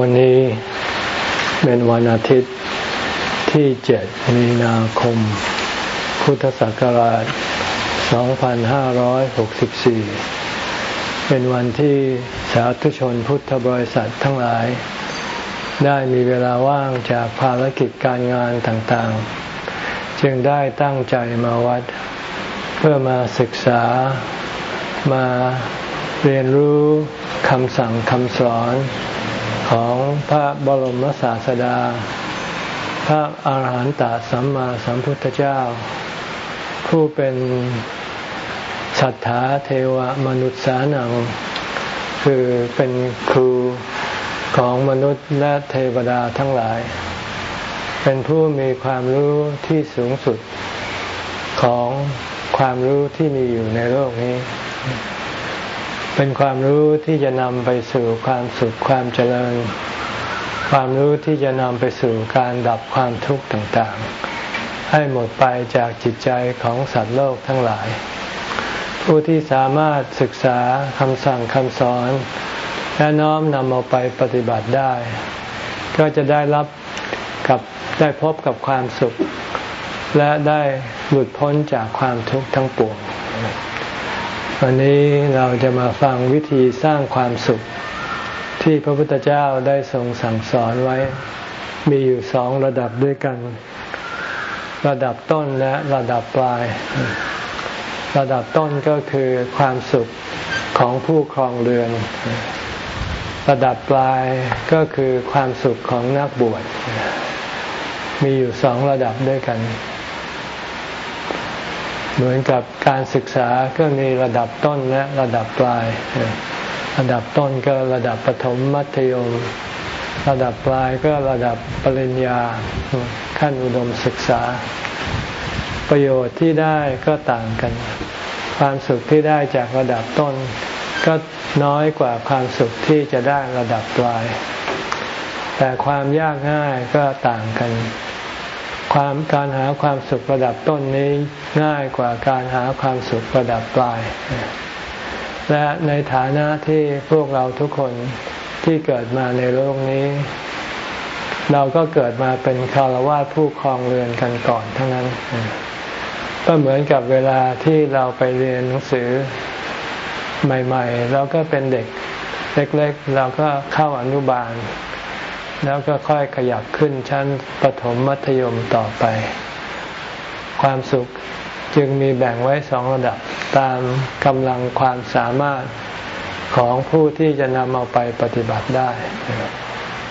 วันนี้เป็นวันอาทิตย์ที่เจ็ดมีนาคม พุทธศักราช 2564 เป็นวันที่สาธุชนพุทธบริษัททั้งหลาย ได้มีเวลาว่างจากภารกิจการงานต่างๆ จึงได้ตั้งใจมาวัด เพื่อมาศึกษามาเรียนรู้คำสั่งคำสอน ของพระบรมศาสดา พระอาหารหันตสัมมาสัมพุทธเจ้า ผู้เป็นสัทธาเทวมนุษย์สานัง คือเป็นครูของมนุษย์และเทวดาทั้งหลาย เป็นผู้มีความรู้ที่สูงสุดของความรู้ที่มีอยู่ในโลกนี้ เป็นความรู้ที่จะนำไปสู่ความสุขความเจริญ ความรู้ที่จะนำไปสู่การดับความทุกข์ต่างๆ ให้หมดไปจากจิตใจของสัตว์โลกทั้งหลาย ผู้ที่สามารถศึกษาคำสั่งคำสอน และน้อมนำเอาไปปฏิบัติได้ ก็จะได้รับกับได้พบกับความสุข และได้หลุดพ้นจากความทุกข์ทั้งปวง วันนี้เราจะมาฟังวิธีสร้างความสุข ที่พระพุทธเจ้าได้ทรงสั่งสอนไว้ มีอยู่สองระดับด้วยกัน ระดับต้นและระดับปลาย ระดับต้นก็คือความสุขของผู้ครองเรือน ระดับปลายก็คือความสุขของนักบวชมีอยู่สองระดับด้วยกัน เหมือนกับการศึกษาก็มีระดับต้นและระดับปลาย ระดับต้นก็ระดับปฐมมัธยม ระดับปลายก็ระดับปริญญาขั้นอุดมศึกษา ประโยชน์ที่ได้ก็ต่างกัน ความสุขที่ได้จากระดับต้น ก็น้อยกว่าความสุขที่จะได้ระดับปลาย แต่ความยากง่ายก็ต่างกัน ความการหาความสุขระดับต้นนี้ง่ายกว่าการหาความสุขระดับปลาย และในฐานะที่พวกเราทุกคนที่เกิดมาในโลกนี้ เราก็เกิดมาเป็นคารวะผู้ครองเรือนกันก่อนทั้งนั้น ก็เหมือนกับเวลาที่เราไปเรียนหนังสือใหม่ ๆ เราก็เป็นเด็กเล็กๆ เราก็เข้าอนุบาล แล้วก็ค่อยขยับขึ้นชั้นปฐมมัธยมต่อไป ความสุขจึงมีแบ่งไว้สองระดับตามกำลังความสามารถของผู้ที่จะนำเอาไปปฏิบัติได้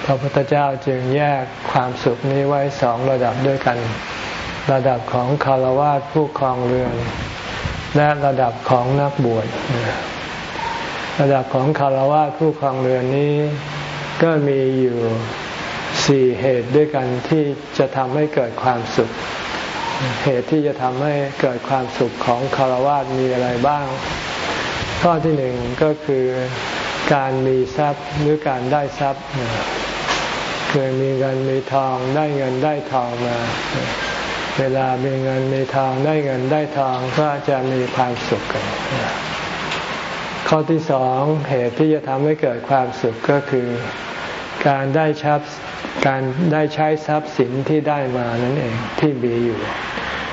พระพุทธเจ้าจึงแยกความสุขนี้ไว้สองระดับด้วยกัน ระดับของคารวะผู้ครองเรือน และระดับของนักบวช ระดับของคารวะผู้ครองเรือนนี้ ก็มีอยู่สี่เหตุด้วยกันที่จะทำให้เกิดความสุข เหตุที่จะทำให้เกิดความสุขของคารวะมีอะไรบ้าง ข้อที่หนึ่งก็คือการมีทรัพย์หรือการได้ทรัพย์คือมีเงินมีทองได้เงินได้ทองมา เวลามีเงินมีทองได้เงินได้ทองก็จะมีความสุขกัน ข้อที่สองเหตุที่จะทำให้เกิดความสุขก็คือ การได้ชับการได้ใช้ทรัพย์สินที่ได้มานั่นเองที่มีอยู่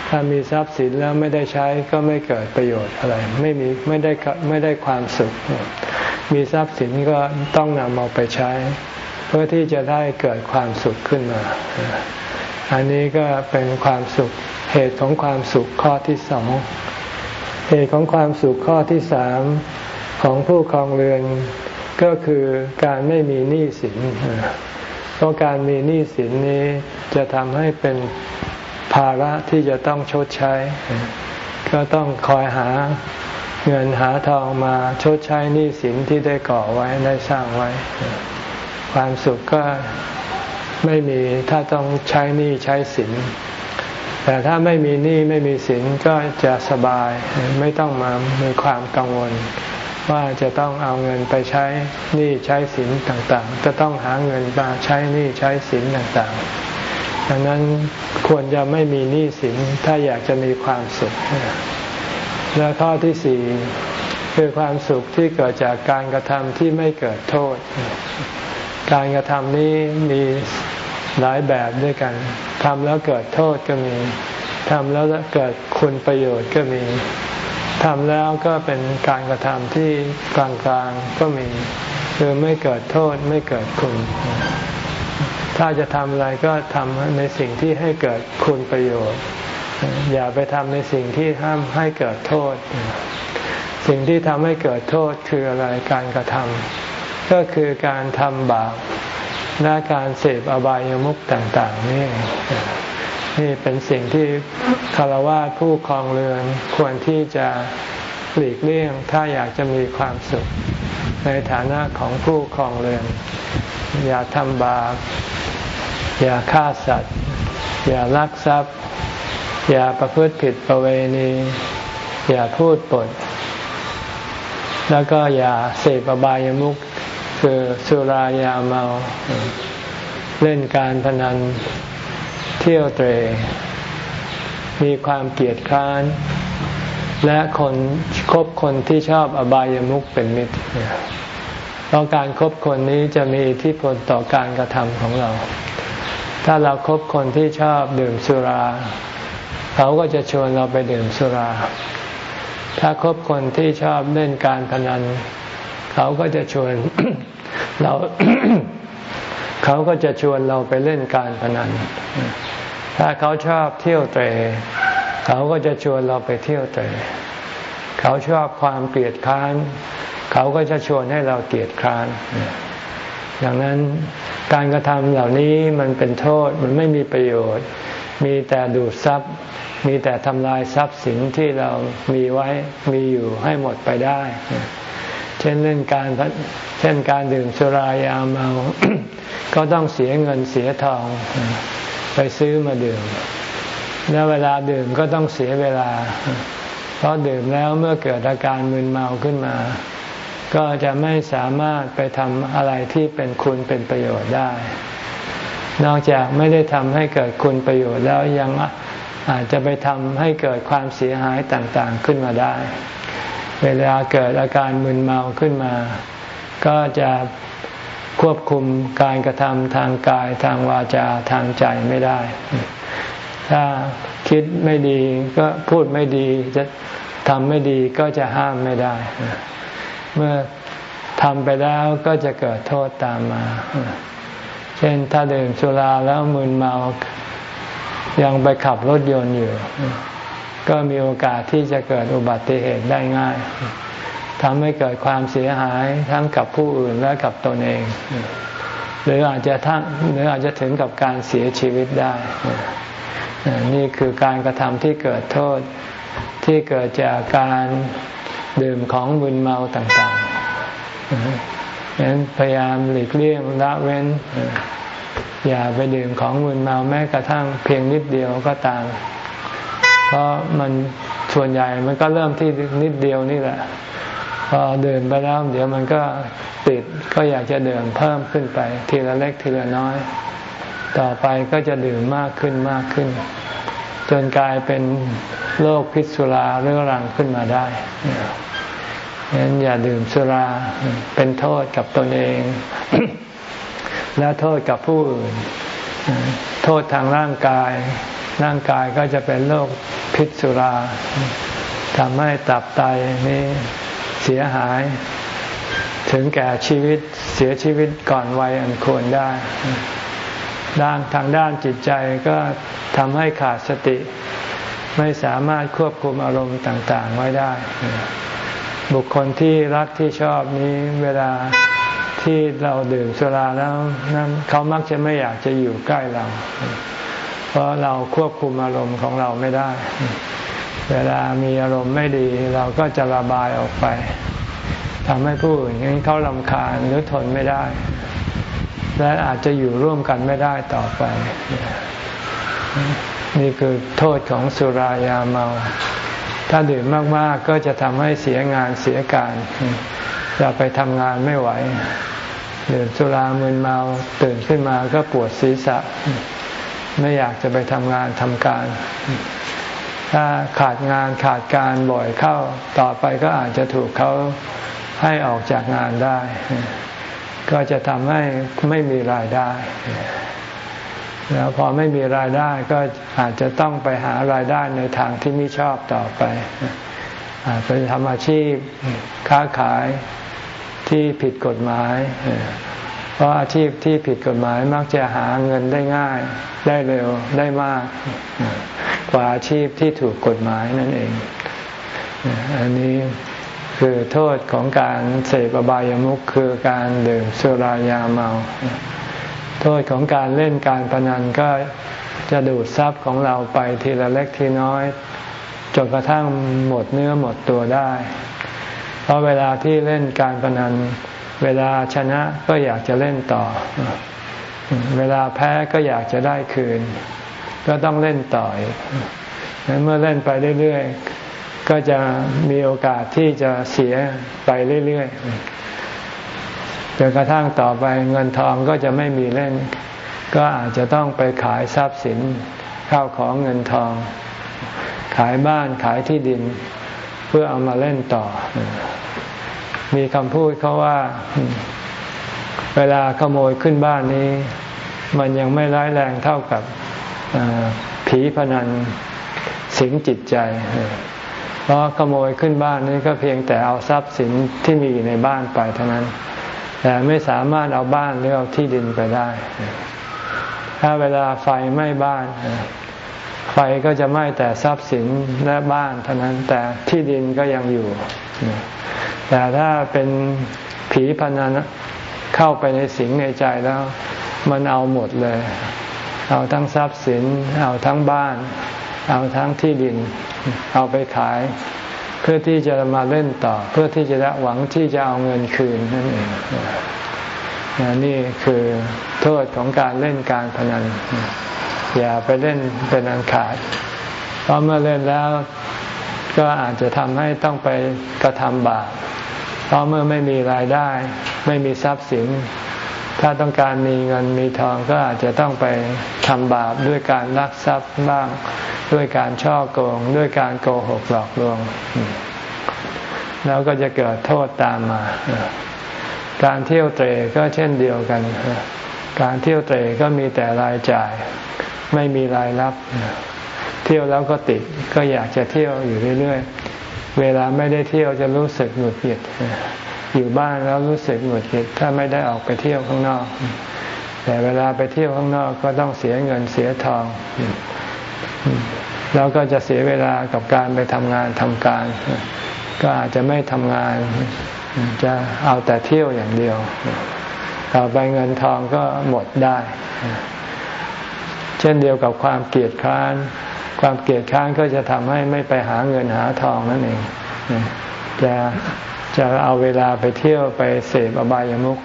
ถ้ามีทรัพย์สินแล้วไม่ได้ใช้ก็ไม่เกิดประโยชน์อะไร ไม่มีไม่ได้ไม่ได้ความสุข มีทรัพย์สินก็ต้องนำเอาไปใช้ เพื่อที่จะได้เกิดความสุขขึ้นมา อันนี้ก็เป็นความสุขเหตุของความสุขข้อที่สองเหตุของความสุขข้อที่สาม ของผู้ครองเรือนก็คือการไม่มีหนี้สิน เพราะการมีหนี้สินนี้จะทำให้เป็นภาระที่จะต้องชดใช้ ก็ต้องคอยหาเงินหาทองมาชดใช้หนี้สินที่ได้ก่อไว้ได้สร้างไว้ ความสุขก็ไม่มีถ้าต้องใช้หนี้ใช้สิน แต่ถ้าไม่มีหนี้ไม่มีสินก็จะสบายไม่ต้องมามีความกังวล ว่าจะต้องเอาเงินไปใช้หนี้ใช้สินต่างๆ จะต้องหาเงินมาใช้หนี้ใช้สินต่างๆ ดังนั้นควรจะไม่มีหนี้สินถ้าอยากจะมีความสุข และข้อที่สี่คือความสุขที่เกิดจากการกระทำที่ไม่เกิดโทษ การกระทำนี้มีหลายแบบด้วยกันทำแล้วเกิดโทษก็มีทำแล้วเกิดคุณประโยชน์ก็มี ทำแล้วก็เป็นการกระทำที่กลางๆก็มี คือไม่เกิดโทษไม่เกิดคุณ ถ้าจะทำอะไรก็ทำในสิ่งที่ให้เกิดคุณประโยชน์ อย่าไปทำในสิ่งที่ห้ามให้เกิดโทษ สิ่งที่ทำให้เกิดโทษคืออะไรการกระทำก็คือการทำบาปและการเสพอบายามุขต่าง ๆ นี่นี่เป็นสิ่งที่ารวะผู้ครองเรือนควรที่จะหลีกเลี่ยงถ้าอยากจะมีความสุข ในฐานะของผู้ครองเรือน อย่าทำบาปอย่าฆ่าสัตว์ อย่าลักทรัพย์ อย่าประพฤติผิดประเวณี อย่าพูดปด แล้วก็อย่าเสพอบายามุขคือสุรายาเมา เล่นการพนันเที่ยวเตร มีความเกลียดคร้าน และคนคบคนที่ชอบอบายามุขเป็นมิตรเพราะการครบคนนี้จะมีอิทธิพลต่อการกระทำของเรา ถ้าเราครบคนที่ชอบดื่มสุรา เขาก็จะชวนเราไปดื่มสุรา ถ้าคบคนที่ชอบเล่นการพนัน เขาก็จะชวนเรา เขาก็จะชวนเราไปเล่นการพนัน ถ้าเขาชอบเที่ยวเตะเขาก็จะชวนเราไปเที่ยวเตะเขาชอบความเกลียดค้าน เขาก็จะชวนให้เราเกลียดค้านดังนั้นการกระทำเหล่านี้มันเป็นโทษมันไม่มีประโยชน์ มีแต่ดูดทรัพย์ มีแต่ทำลายทรัพย์สินที่เรามีไว้มีอยู่ให้หมดไปได้ เช่นเล่นการเช่นการดื่มสุรายาเมา ก็ต้องเสียเงินเสียทอง ไปซื้อมาดื่ม แล้วเวลาดื่มก็ต้องเสียเวลา เพราะดื่มแล้วเมื่อเกิดอาการมึนเมาขึ้นมา ก็จะไม่สามารถไปทำอะไรที่เป็นคุณเป็นประโยชน์ได้ นอกจากไม่ได้ทำให้เกิดคุณประโยชน์แล้วยังอาจจะไปทำให้เกิดความเสียหายต่างๆขึ้นมาได้ เวลาเกิดอาการมึนเมาขึ้นมา ก็จะ ควบคุมการกระทำทางกายทางวาจาทางใจไม่ได้ ถ้าคิดไม่ดีก็พูดไม่ดีจะทำไม่ดีก็จะห้ามไม่ได้ เมื่อทำไปแล้วก็จะเกิดโทษตามมา เช่นถ้าดื่มสุราแล้วมึนเมายังไปขับรถยนต์อยู่ ก็มีโอกาสที่จะเกิดอุบัติเหตุได้ง่าย ทำให้เกิดความเสียหายทั้งกับผู้อื่นและกับตนเอง หรืออาจจะทั้งหรืออาจจะถึงกับการเสียชีวิตได้ นี่คือการกระทำที่เกิดโทษที่เกิดจากการดื่มของมึนเมาต่างๆฉะนั้นพยายามหลีกเลี่ยงละเว้น อย่าไปดื่มของมึนเมาแม้กระทั่งเพียงนิดเดียวก็ตาม เพราะมันส่วนใหญ่มันก็เริ่มที่นิดเดียวนี่แหละ พอเดินไปแล้วเดี๋ยวมันก็ติดก็อยากจะเดินเพิ่มขึ้นไป ทีละเล็กทีละน้อย ต่อไปก็จะดื่มมากขึ้นมากขึ้น จนกลายเป็นโรคพิษสุราเรื้อรังขึ้นมาได้ฉะนั้นอย่าดื่มสุราเป็นโทษกับตนเอง และโทษกับผู้อื่น โทษทางร่างกาย ร่างกายก็จะเป็นโรคพิษสุราทำให้ตับไตนี้ เสียหาย ถึงแก่ชีวิตเสียชีวิตก่อนวัยอันควรได้ ด้านทางด้านจิตใจก็ทำให้ขาดสติ ไม่สามารถควบคุมอารมณ์ต่าง ๆ ไว้ได้ บุคคลที่รักที่ชอบนี้เวลาที่เราดื่มสุราแล้วนั้นเขามักจะไม่อยากจะอยู่ใกล้เรา เพราะเราควบคุมอารมณ์ของเราไม่ได้ เวลามีอารมณ์ไม่ดีเราก็จะระบายออกไปทำให้ผู้อื่นงั้นเขาลำคาญหรือทนไม่ได้ และอาจจะอยู่ร่วมกันไม่ได้ต่อไป นี่คือโทษของสุรายาเมา ถ้าดื่มมากๆก็จะทำให้เสียงานเสียการจะไปทำงานไม่ไหวดื่มสุรามึนเมาตื่นขึ้นมาก็ปวดศีรษะ ไม่อยากจะไปทำงานทำการ ถ้าขาดงานขาดการบ่อยเข้าต่อไปก็อาจจะถูกเขาให้ออกจากงานได้ ก็จะทำให้ไม่มีรายได้ แล้วพอไม่มีรายได้ก็อาจจะต้องไปหารายได้ในทางที่ไม่ชอบต่อไปอาจไปทำอาชีพค้าขายที่ผิดกฎหมาย เพราะอาชีพที่ผิดกฎหมายมักจะหาเงินได้ง่าย ได้เร็วได้มาก กว่าอาชีพที่ถูกกฎหมายนั่นเอง อันนี้คือโทษของการเสพอบายามุขคือการดื่มสุรายาเมา โทษของการเล่นการพนันก็จะดูดทรัพย์ของเราไปทีละเล็กทีน้อยจนกระทั่งหมดเนื้อหมดตัวได้ เพราะเวลาที่เล่นการพนัน เวลาชนะก็อยากจะเล่นต่อ เวลาแพ้ก็อยากจะได้คืน ก็ต้องเล่นต่ออีกเมื่อเล่นไปเรื่อยๆ ก็จะมีโอกาสที่จะเสียไปเรื่อยๆจนกระทั่งต่อไปเงินทองก็จะไม่มีเล่น ก็อาจจะต้องไปขายทรัพย์สินข้าวของเงินทอง ขายบ้านขายที่ดิน เพื่อเอามาเล่นต่อ มีคำพูดเขาว่า เวลาขโมยขึ้นบ้านนี้ มันยังไม่ร้ายแรงเท่ากับ ผีพนันสิงจิตใจ เพราะขโมยขึ้นบ้านนี้ก็เพียงแต่เอาทรัพย์สินที่มีอยู่ในบ้านไปเท่านั้น แต่ไม่สามารถเอาบ้านหรือเอาที่ดินไปได้ ถ้าเวลาไฟไหม้บ้านไฟก็จะไหม้แต่ทรัพย์สินและบ้านเท่านั้นแต่ที่ดินก็ยังอยู่ แต่ถ้าเป็นผีพนันเข้าไปในสิงในใจแล้ว มันเอาหมดเลย เอาทั้งทรัพย์สิน เอาทั้งบ้าน เอาทั้งที่ดิน เอาไปขาย เพื่อที่จะมาเล่นต่อ เพื่อที่จะหวังที่จะเอาเงินคืนนั่นเองนี่คือโทษของการเล่นการพนัน อย่าไปเล่นเป็นอันขาด เพราะเมื่อเล่นแล้วก็อาจจะทำให้ต้องไปกระทำบาป เพราะเมื่อไม่มีรายได้ ไม่มีทรัพย์สิน ถ้าต้องการมีเงินมีทองก็อาจจะต้องไปทำบาปด้วยการลักทรัพย์บ้าง ด้วยการช่อโกง ด้วยการโกหกหลอกลวง แล้วก็จะเกิดโทษตามมา การเที่ยวเตะก็เช่นเดียวกัน การเที่ยวเตะก็มีแต่รายจ่าย ไม่มีรายรับ เที่ยวแล้วก็ติดก็อยากจะเที่ยวอยู่เรื่อยๆ เวลาไม่ได้เที่ยวจะรู้สึกหงุดหงิด อยู่บ้านแล้วรู้สึกหงุดหงิดถ้าไม่ได้ออกไปเที่ยวข้างนอก แต่เวลาไปเที่ยวข้างนอกก็ต้องเสียเงินเสียทองแล้วก็จะเสียเวลากับการไปทำงานทำการ ก็อาจจะไม่ทำงาน จะเอาแต่เที่ยวอย่างเดียว ต่อไปเงินทองก็หมดได้ เช่นเดียวกับความเกลียดค้าน ความเกลียดค้านก็จะทำให้ไม่ไปหาเงินหาทองนั่นเองจะ จะเอาเวลาไปเที่ยวไปเสพอบายามุข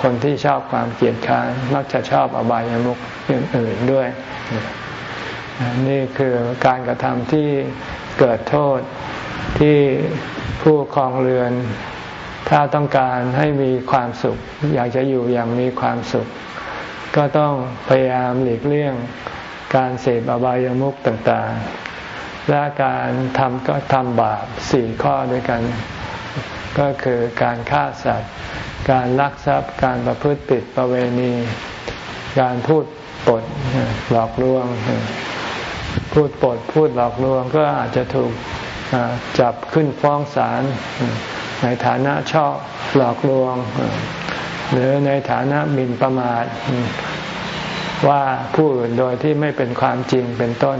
คนที่ชอบความเกลียดค้านมักจะชอบอบายามุขอื่นๆด้วย นี่คือการกระทำที่เกิดโทษที่ผู้ครองเรือน ถ้าต้องการให้มีความสุข อยากจะอยู่อย่างมีความสุข ก็ต้องพยายามหลีกเลี่ยงการเสพอบายามุขต่างๆ และการทำก็ทำบาปสี่ข้อด้วยกัน ก็คือการฆ่าสัตว์ การลักทรัพย์ การประพฤติผิดประเวณี การพูดปดหลอกลวง พูดปดพูดหลอกลวง ก็อาจจะถูกจับขึ้นฟ้องศาลในฐานะช่อหลอกลวง หรือในฐานะมินประมาทว่าผู้อื่นโดยที่ไม่เป็นความจริงเป็นต้น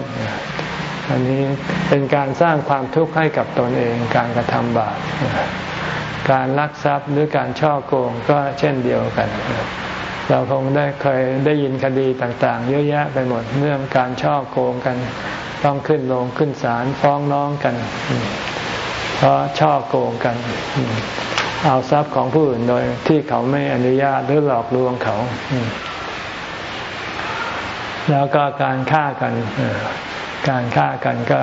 อันนี้เป็นการสร้างความทุกข์ให้กับตนเองการกระทำบาป การลักทรัพย์หรือการช่อโกงก็เช่นเดียวกัน เราคงได้เคยได้ยินคดีต่างๆ เยอะแยะไปหมดเรื่องการช่อโกงกัน ต้องขึ้นลงขึ้นศาลฟ้องร้องกัน เพราะช่อโกงกัน เอาทรัพย์ของผู้อื่นโดยที่เขาไม่อนุญาตหรือหลอกลวงเขาแล้วก็การฆ่ากัน การฆ่ากันก็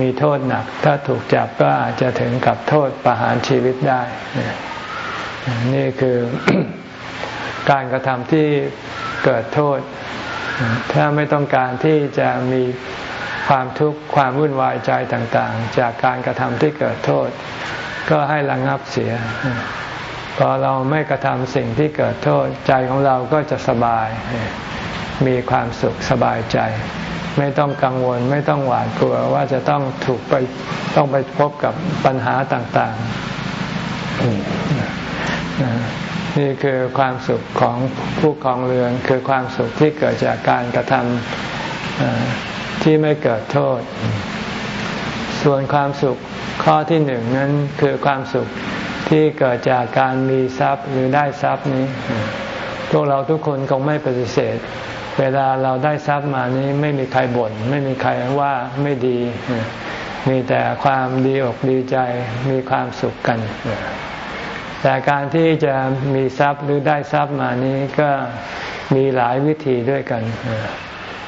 มีโทษหนัก ถ้าถูกจับก็อาจจะถึงกับโทษประหารชีวิตได้ นี่คือการกระทำที่เกิดโทษ ถ้าไม่ต้องการที่จะมีความทุกข์ความวุ่นวายใจต่างๆ จากการกระทำที่เกิดโทษ ก็ให้ระงับเสีย พอเราไม่กระทำสิ่งที่เกิดโทษ ใจของเราก็จะสบาย มีความสุขสบายใจ ไม่ต้องกังวลไม่ต้องหวาดกลัวว่าจะต้องถูกไปต้องไปพบกับปัญหาต่างๆ นี่คือความสุขของผู้ครองเรือนคือความสุขที่เกิดจากการกระทำที่ไม่เกิดโทษ ส่วนความสุขข้อที่หนึ่งนั้นคือความสุขที่เกิดจากการมีทรัพย์หรือได้ทรัพย์นี้ พวกเราทุกคนคงไม่ปฏิเสธ เวลาเราได้ทรัพย์มานี้ไม่มีใครบ่นไม่มีใครว่าไม่ดี มีแต่ความดีอกดีใจมีความสุขกัน แต่การที่จะมีทรัพย์หรือได้ทรัพย์มานี้ก็มีหลายวิธีด้วยกัน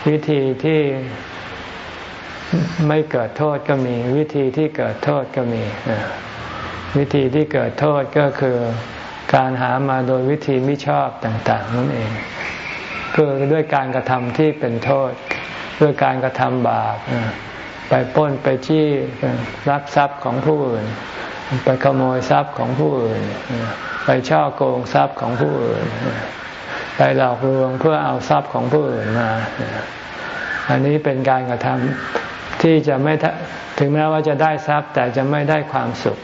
วิธีที่ไม่เกิดโทษก็มี วิธีที่เกิดโทษก็มี วิธีที่เกิดโทษก็คือการหามาโดยวิธีไม่ชอบต่าง ๆ นั่นเอง คือด้วยการกระทำที่เป็นโทษ ด้วยการกระทำบาปไปป้นไปจี้รักทรัพย์ของผู้อื่น ไปขโมยทรัพย์ของผู้อื่น ไปช่อโกงทรัพย์ของผู้อื่น ไปหลอกลวงเพื่อเอาทรัพย์ของผู้อื่นมา อันนี้เป็นการกระทำที่จะไม่ถึงแม้ว่าจะได้ทรัพย์แต่จะไม่ได้ความสุข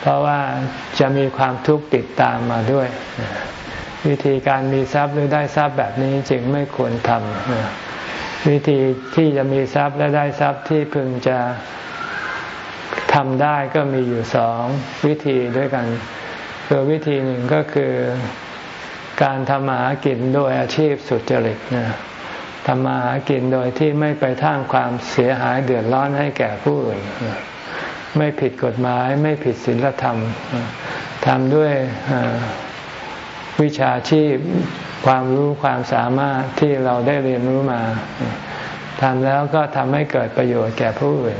เพราะว่าจะมีความทุกข์ติดตามมาด้วย วิธีการมีทรัพย์หรือได้ทรัพย์แบบนี้จึงไม่ควรทำวิธีที่จะมีทรัพย์และได้ทรัพย์ที่พึงจะทำได้ก็มีอยู่สองวิธีด้วยกันคือวิธีหนึ่งก็คือการทำมาหากินโดยอาชีพสุจริตนะทำมาหากินโดยที่ไม่ไปท่างความเสียหายเดือดร้อนให้แก่ผู้อื่น ไม่ผิดกฎหมายไม่ผิดศีลธรรมทำด้วย วิชาชีพความรู้ความสามารถที่เราได้เรียนรู้มาทำแล้วก็ทำให้เกิดประโยชน์แก่ผู้อื่น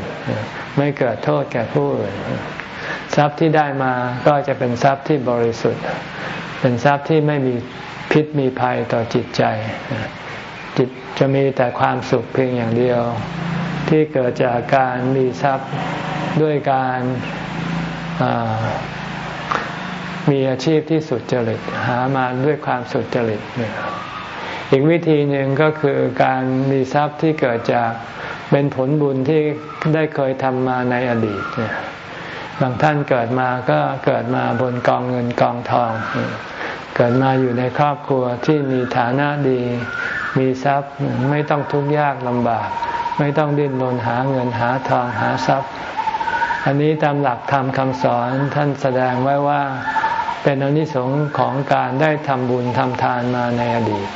ไม่เกิดโทษแก่ผู้อื่น ทรัพย์ที่ได้มาก็จะเป็นทรัพย์ที่บริสุทธิ์ เป็นทรัพย์ที่ไม่มีพิษมีภัยต่อจิตใจ จิตจะมีแต่ความสุขเพียงอย่างเดียว ที่เกิดจากการมีทรัพย์ด้วยการ มีอาชีพที่สุดจริต หามาด้วยความสุดจริตอีกวิธีหนึ่งก็คือการมีทรัพย์ที่เกิดจากเป็นผลบุญที่ได้เคยทำมาในอดีตบางท่านเกิดมาก็เกิดมาบนกองเงินกองทอง เกิดมาอยู่ในครอบครัวที่มีฐานะดี มีทรัพย์ไม่ต้องทุกข์ยากลำบาก ไม่ต้องดิ้นรนหาเงินหาทองหาทรัพย์ อันนี้ตามหลักธรรมคำสอนท่านแสดงไว้ว่า เป็นอนิสงส์ของการได้ทำบุญทำทานมาในอดีต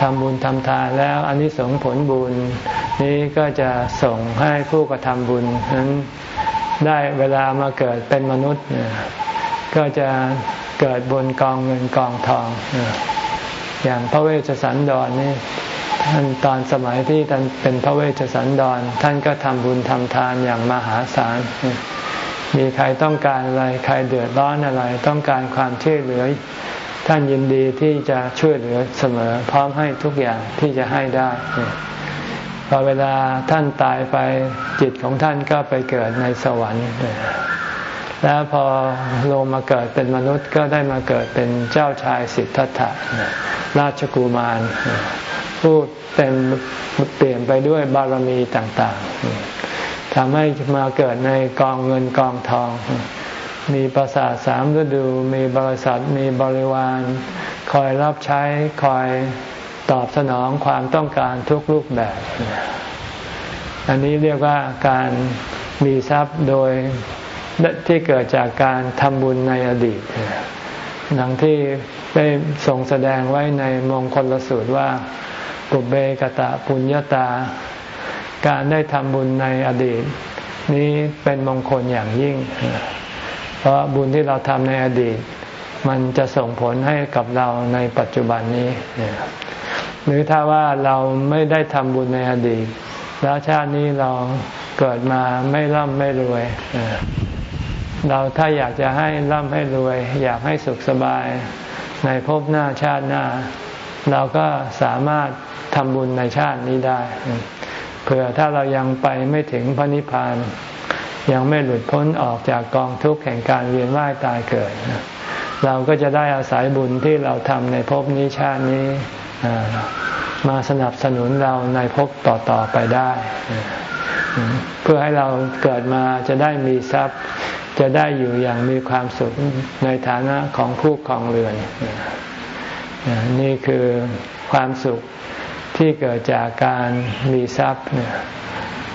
ทำบุญทำทานแล้วอนิสงส์ผลบุญ นี้ก็จะส่งให้ผู้กระทำบุญนั้นได้เวลามาเกิดเป็นมนุษย์ ก็จะเกิดบนกองเงินกองทอง อย่างพระเวชสันดรนี่ท่านตอนสมัยที่ท่านเป็นพระเวชสันดร ท่านก็ทำบุญทำทานอย่างมหาศาล มีใครต้องการอะไร ใครเดือดร้อนอะไร ต้องการความช่วยเหลือ ท่านยินดีที่จะช่วยเหลือเสมอ พร้อมให้ทุกอย่างที่จะให้ได้พอเวลาท่านตายไปจิตของท่านก็ไปเกิดในสวรรค์แล้วพอลงมาเกิดเป็นมนุษย์ก็ได้มาเกิดเป็นเจ้าชายสิทธัตถะราชกุมารผู้เต็มเปลี่ยนไปด้วยบารมีต่าง ๆ ทำให้มาเกิดในกองเงินกองทอง มีประสาทสามฤดู มีบริษัท มีบริวาร คอยรับใช้ คอยตอบสนองความต้องการทุกรูปแบบ อันนี้เรียกว่าการมีทรัพย์โดยที่เกิดจากการทำบุญในอดีตดังที่ได้ทรงแสดงไว้ในมงคลลสูตรว่า ปุเบกตะปุญญาตา การได้ทำบุญในอดีต นี้เป็นมงคลอย่างยิ่ง เพราะบุญที่เราทำในอดีต มันจะส่งผลให้กับเราในปัจจุบันนี้ หรือถ้าว่าเราไม่ได้ทำบุญในอดีต แล้วชาตินี้เราเกิดมาไม่ร่ำไม่รวยเราถ้าอยากจะให้ร่ำให้รวย อยากให้สุขสบายในภพหน้าชาติหน้า เราก็สามารถทำบุญในชาตินี้ได้ เผื่อถ้าเรายังไปไม่ถึงพระนิพพาน ยังไม่หลุดพ้นออกจากกองทุกข์แห่งการเวียนว่ายตายเกิด เราก็จะได้อาศัยบุญที่เราทำในภพนี้ชาตินี้มาสนับสนุนเราในภพต่อๆไปได้ เพื่อให้เราเกิดมาจะได้มีทรัพย์ จะได้อยู่อย่างมีความสุขในฐานะของผู้ครองเรือนนี่คือความสุข ที่เกิดจากการมีทรัพย์เนี่ย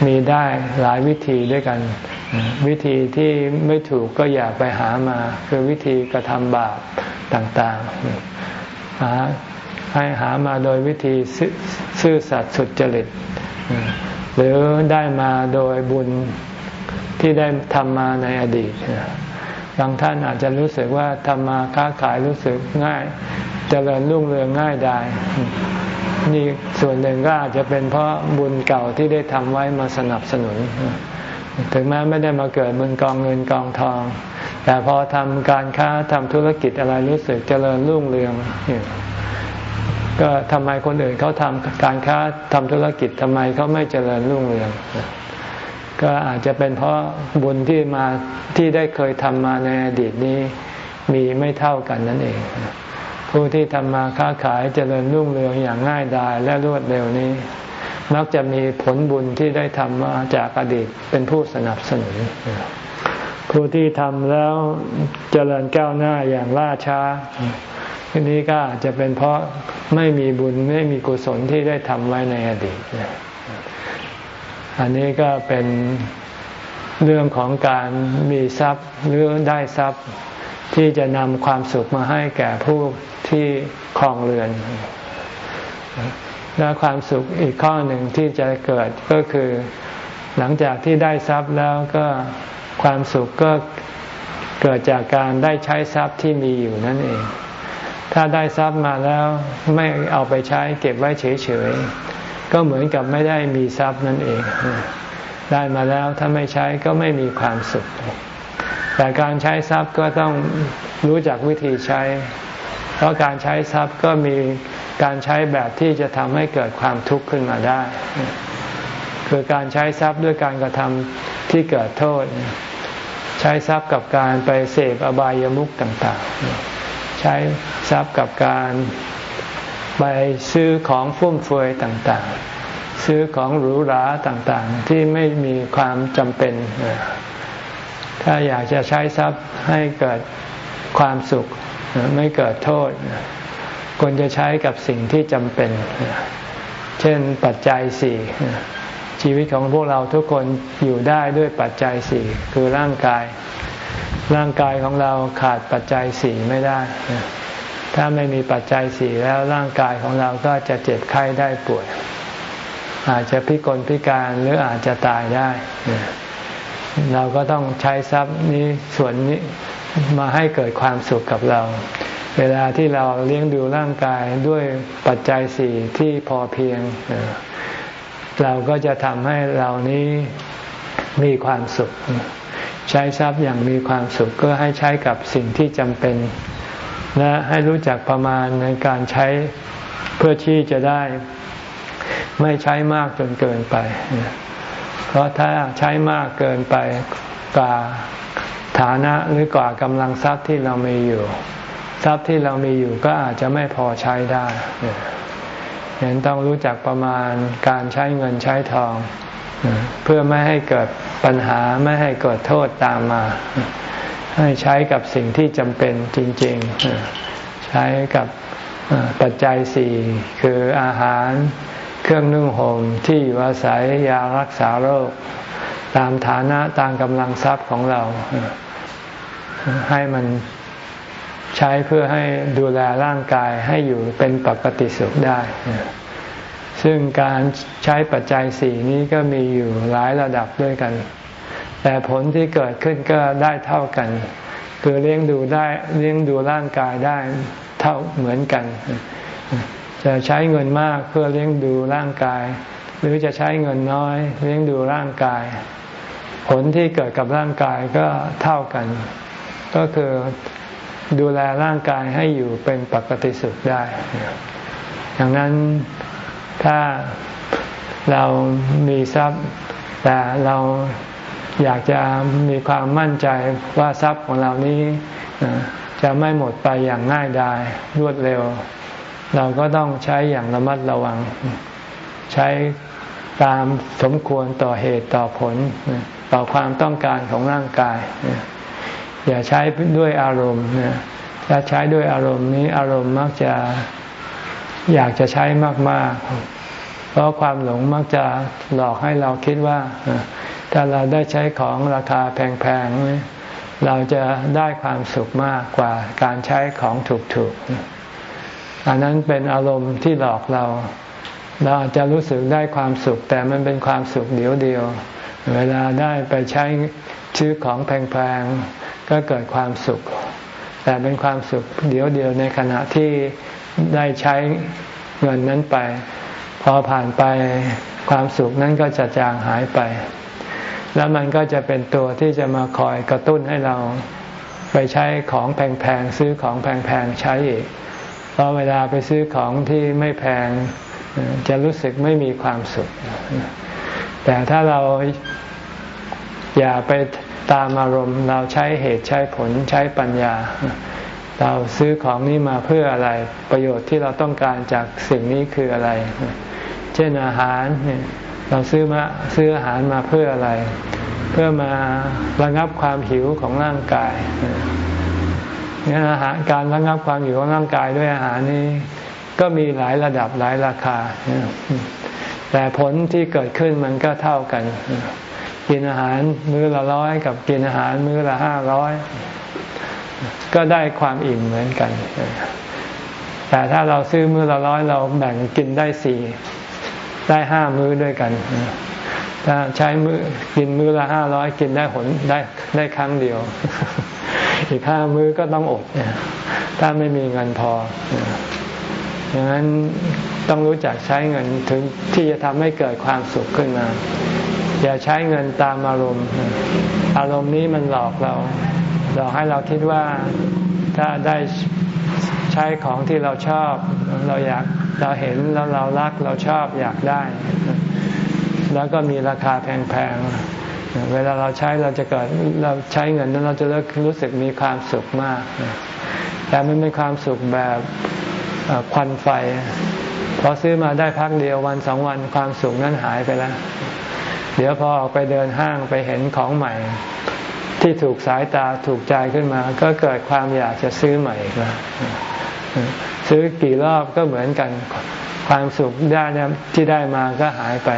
มีได้หลายวิธีด้วยกัน วิธีที่ไม่ถูกก็อย่าไปหามา คือวิธีกระทำบาปต่างๆหาให้หามาโดยวิธีซื่อสัตย์สุจริต หรือได้มาโดยบุญที่ได้ทำมาในอดีต บางท่านอาจจะรู้สึกว่าทำมาค้าขายรู้สึกง่ายจเจริญรุ่งเรืองง่ายได้ นี่ส่วนหนึ่งก็อาจจะเป็นเพราะบุญเก่าที่ได้ทำไว้มาสนับสนุน ถึงแม้ไม่ได้มาเกิดบนกองเงินกองทอง แต่พอทำการค้าทำธุรกิจอะไรรู้สึกเจริญรุ่งเรืองก็ทำไมคนอื่นเขาทำการค้าทำธุรกิจทำไมเขาไม่เจริญรุ่งเรือง ก็อาจจะเป็นเพราะบุญที่มาที่ได้เคยทำมาในอดีตนี้มีไม่เท่ากันนั่นเอง ผู้ที่ทำมาค้าขายเจริญรุ่งเรืองอย่างง่ายดายและรวดเร็วนี้มักจะมีผลบุญที่ได้ทำมาจากอดีตเป็นผู้สนับสนุน ผู้ที่ทำแล้วเจริญก้าวหน้าอย่างล่าช้าทีนี้ก็อาจจะเป็นเพราะไม่มีบุญไม่มีกุศลที่ได้ทำไว้ในอดีต อันนี้ก็เป็นเรื่องของการมีทรัพย์หรือได้ทรัพย์ที่จะนำความสุขมาให้แก่ผู้ที่คลองเรือน และความสุขอีกข้อหนึ่งที่จะเกิดก็คือ หลังจากที่ได้ทรัพย์แล้วก็ความสุขก็เกิดจากการได้ใช้ทรัพย์ที่มีอยู่นั่นเอง ถ้าได้ทรัพย์มาแล้วไม่เอาไปใช้เก็บไว้เฉยๆ ก็เหมือนกับไม่ได้มีทรัพย์นั่นเอง ได้มาแล้วถ้าไม่ใช้ก็ไม่มีความสุข แต่การใช้ทรัพย์ก็ต้องรู้จักวิธีใช้ เพราะการใช้ทรัพย์ก็มีการใช้แบบที่จะทำให้เกิดความทุกข์ขึ้นมาได้ คือการใช้ทรัพย์ด้วยการกระทำที่เกิดโทษ ใช้ทรัพย์กับการไปเสพอบายามุขต่างๆ ใช้ทรัพย์กับการ ไปซื้อของฟุ่มเฟือยต่างๆ ซื้อของหรูหราต่างๆ ที่ไม่มีความจำเป็น ถ้าอยากจะใช้ทรัพย์ให้เกิดความสุขไม่เกิดโทษควรจะใช้กับสิ่งที่จำเป็น เช่นปัจจัยสี่ชีวิตของพวกเราทุกคนอยู่ได้ด้วยปัจจัยสี่คือร่างกาย ร่างกายของเราขาดปัจจัยสี่ไม่ได้ ถ้าไม่มีปัจจัยสี่แล้วร่างกายของเราก็จะเจ็บไข้ได้ป่วย อาจจะพิกลพิการหรืออาจจะตายได้ เราก็ต้องใช้ทรัพย์นี้ส่วนนี้มาให้เกิดความสุขกับเรา เวลาที่เราเลี้ยงดูร่างกายด้วยปัจจัยสี่ที่พอเพียง เราก็จะทำให้เรานี้มีความสุข ใช้ทรัพย์อย่างมีความสุขก็ให้ใช้กับสิ่งที่จำเป็น และให้รู้จักประมาณในการใช้เพื่อที่จะได้ไม่ใช้มากจนเกินไป เพราะถ้าใช้มากเกินไปกว่าฐานะหรือกว่ากำลังทรัพย์ที่เรามีอยู่ ทรัพย์ที่เรามีอยู่ก็อาจจะไม่พอใช้ได้เห็นต้องรู้จักประมาณการใช้เงินใช้ทอง เพื่อไม่ให้เกิดปัญหาไม่ให้เกิดโทษตามมา ให้ใช้กับสิ่งที่จำเป็นจริง ๆ ใช้กับปัจจัยสี่คืออาหารเครื่องนึ่งห่มที่อยู่อาศัยยารักษาโรค ตามฐานะตามกำลังทรัพย์ของเรา ให้มันใช้เพื่อให้ดูแลร่างกายให้อยู่เป็นปกติสุขได้ ซึ่งการใช้ปัจจัยสี่นี้ก็มีอยู่หลายระดับด้วยกัน แต่ผลที่เกิดขึ้นก็ได้เท่ากัน คือเลี้ยงดูได้เลี้ยงดูร่างกายได้เท่าเหมือนกัน จะใช้เงินมากเพื่อเลี้ยงดูร่างกาย หรือจะใช้เงินน้อย เลี้ยงดูร่างกาย ผลที่เกิดกับร่างกายก็เท่ากัน ก็คือดูแลร่างกายให้อยู่เป็นปกติสุขได้ ดังนั้นถ้าเรามีทรัพย์แต่เรา อยากจะมีความมั่นใจว่าทรัพย์ของเรานี้จะไม่หมดไปอย่างง่ายดายรวดเร็ว เราก็ต้องใช้อย่างระมัดระวัง ใช้ตามสมควรต่อเหตุต่อผล ต่อความต้องการของร่างกาย อย่าใช้ด้วยอารมณ์ถ้าใช้ด้วยอารมณ์นี้อารมณ์มักจะอยากจะใช้มาก ๆ เพราะความหลงมักจะหลอกให้เราคิดว่า ถ้าเราได้ใช้ของราคาแพงๆ เราจะได้ความสุขมากกว่าการใช้ของถูกๆ อันนั้นเป็นอารมณ์ที่หลอกเรา เราอาจจะรู้สึกได้ความสุข แต่มันเป็นความสุขเดียวเดียว เวลาได้ไปใช้ชื่อของแพงๆ ก็เกิดความสุข แต่เป็นความสุขเดียวเดียวในขณะที่ได้ใช้เงินนั้นไป พอผ่านไปความสุขนั้นก็จะจางหายไป แล้วมันก็จะเป็นตัวที่จะมาคอยกระตุ้นให้เราไปใช้ของแพงๆซื้อของแพงๆใช้อีกเพราะเวลาไปซื้อของที่ไม่แพงจะรู้สึกไม่มีความสุข แต่ถ้าเราอย่าไปตามอารมณ์เราใช้เหตุใช้ผลใช้ปัญญา เราซื้อของนี้มาเพื่ออะไรประโยชน์ที่เราต้องการจากสิ่งนี้คืออะไร เช่นอาหาร เราซื้อมาซื้ออาหารมาเพื่ออะไร เพื่อมาระงับความหิวของร่างกายนี่อาหารการระงับความหิวของร่างกายด้วยอาหารนี้ ก็มีหลายระดับหลายราคา แต่ผลที่เกิดขึ้นมันก็เท่ากัน กินอาหารมื้อละร้อยกับกินอาหารมื้อละห้าร้อยก็ได้ความอิ่มเหมือนกัน แต่ถ้าเราซื้อมื้อละร้อยเราแบ่งกินได้สี่ ได้ห้ามื้อด้วยกัน ถ้าใช้มือกินมื้อละห้าร้อยกินได้ผลได้ได้ครั้งเดียว อีกห้ามื้อก็ต้องอดถ้าไม่มีเงินพอดังนั้นต้องรู้จักใช้เงินถึงที่จะทำให้เกิดความสุขขึ้นมา อย่าใช้เงินตามอารมณ์ อารมณ์นี้มันหลอกเราหลอกให้เราคิดว่าถ้าได้ใช้ของที่เราชอบ เราอยาก เราเห็นแล้วเรารักเราชอบอยากได้ แล้วก็มีราคาแพงๆ เวลาเราใช้เราจะเกิดเราใช้เงินนั้นเราจะเลิกรู้สึกมีความสุขมาก แต่มันเป็นความสุขแบบควันไฟพอซื้อมาได้พักเดียววันสองวันความสุขนั้นหายไปแล้ว เดี๋ยวพอออกไปเดินห้างไปเห็นของใหม่ ที่ถูกสายตาถูกใจขึ้นมา ก็เกิดความอยากจะซื้อใหม่อีกแล้ว ซื้อกี่รอบก็เหมือนกัน ความสุขได้ที่ได้มาก็หายไป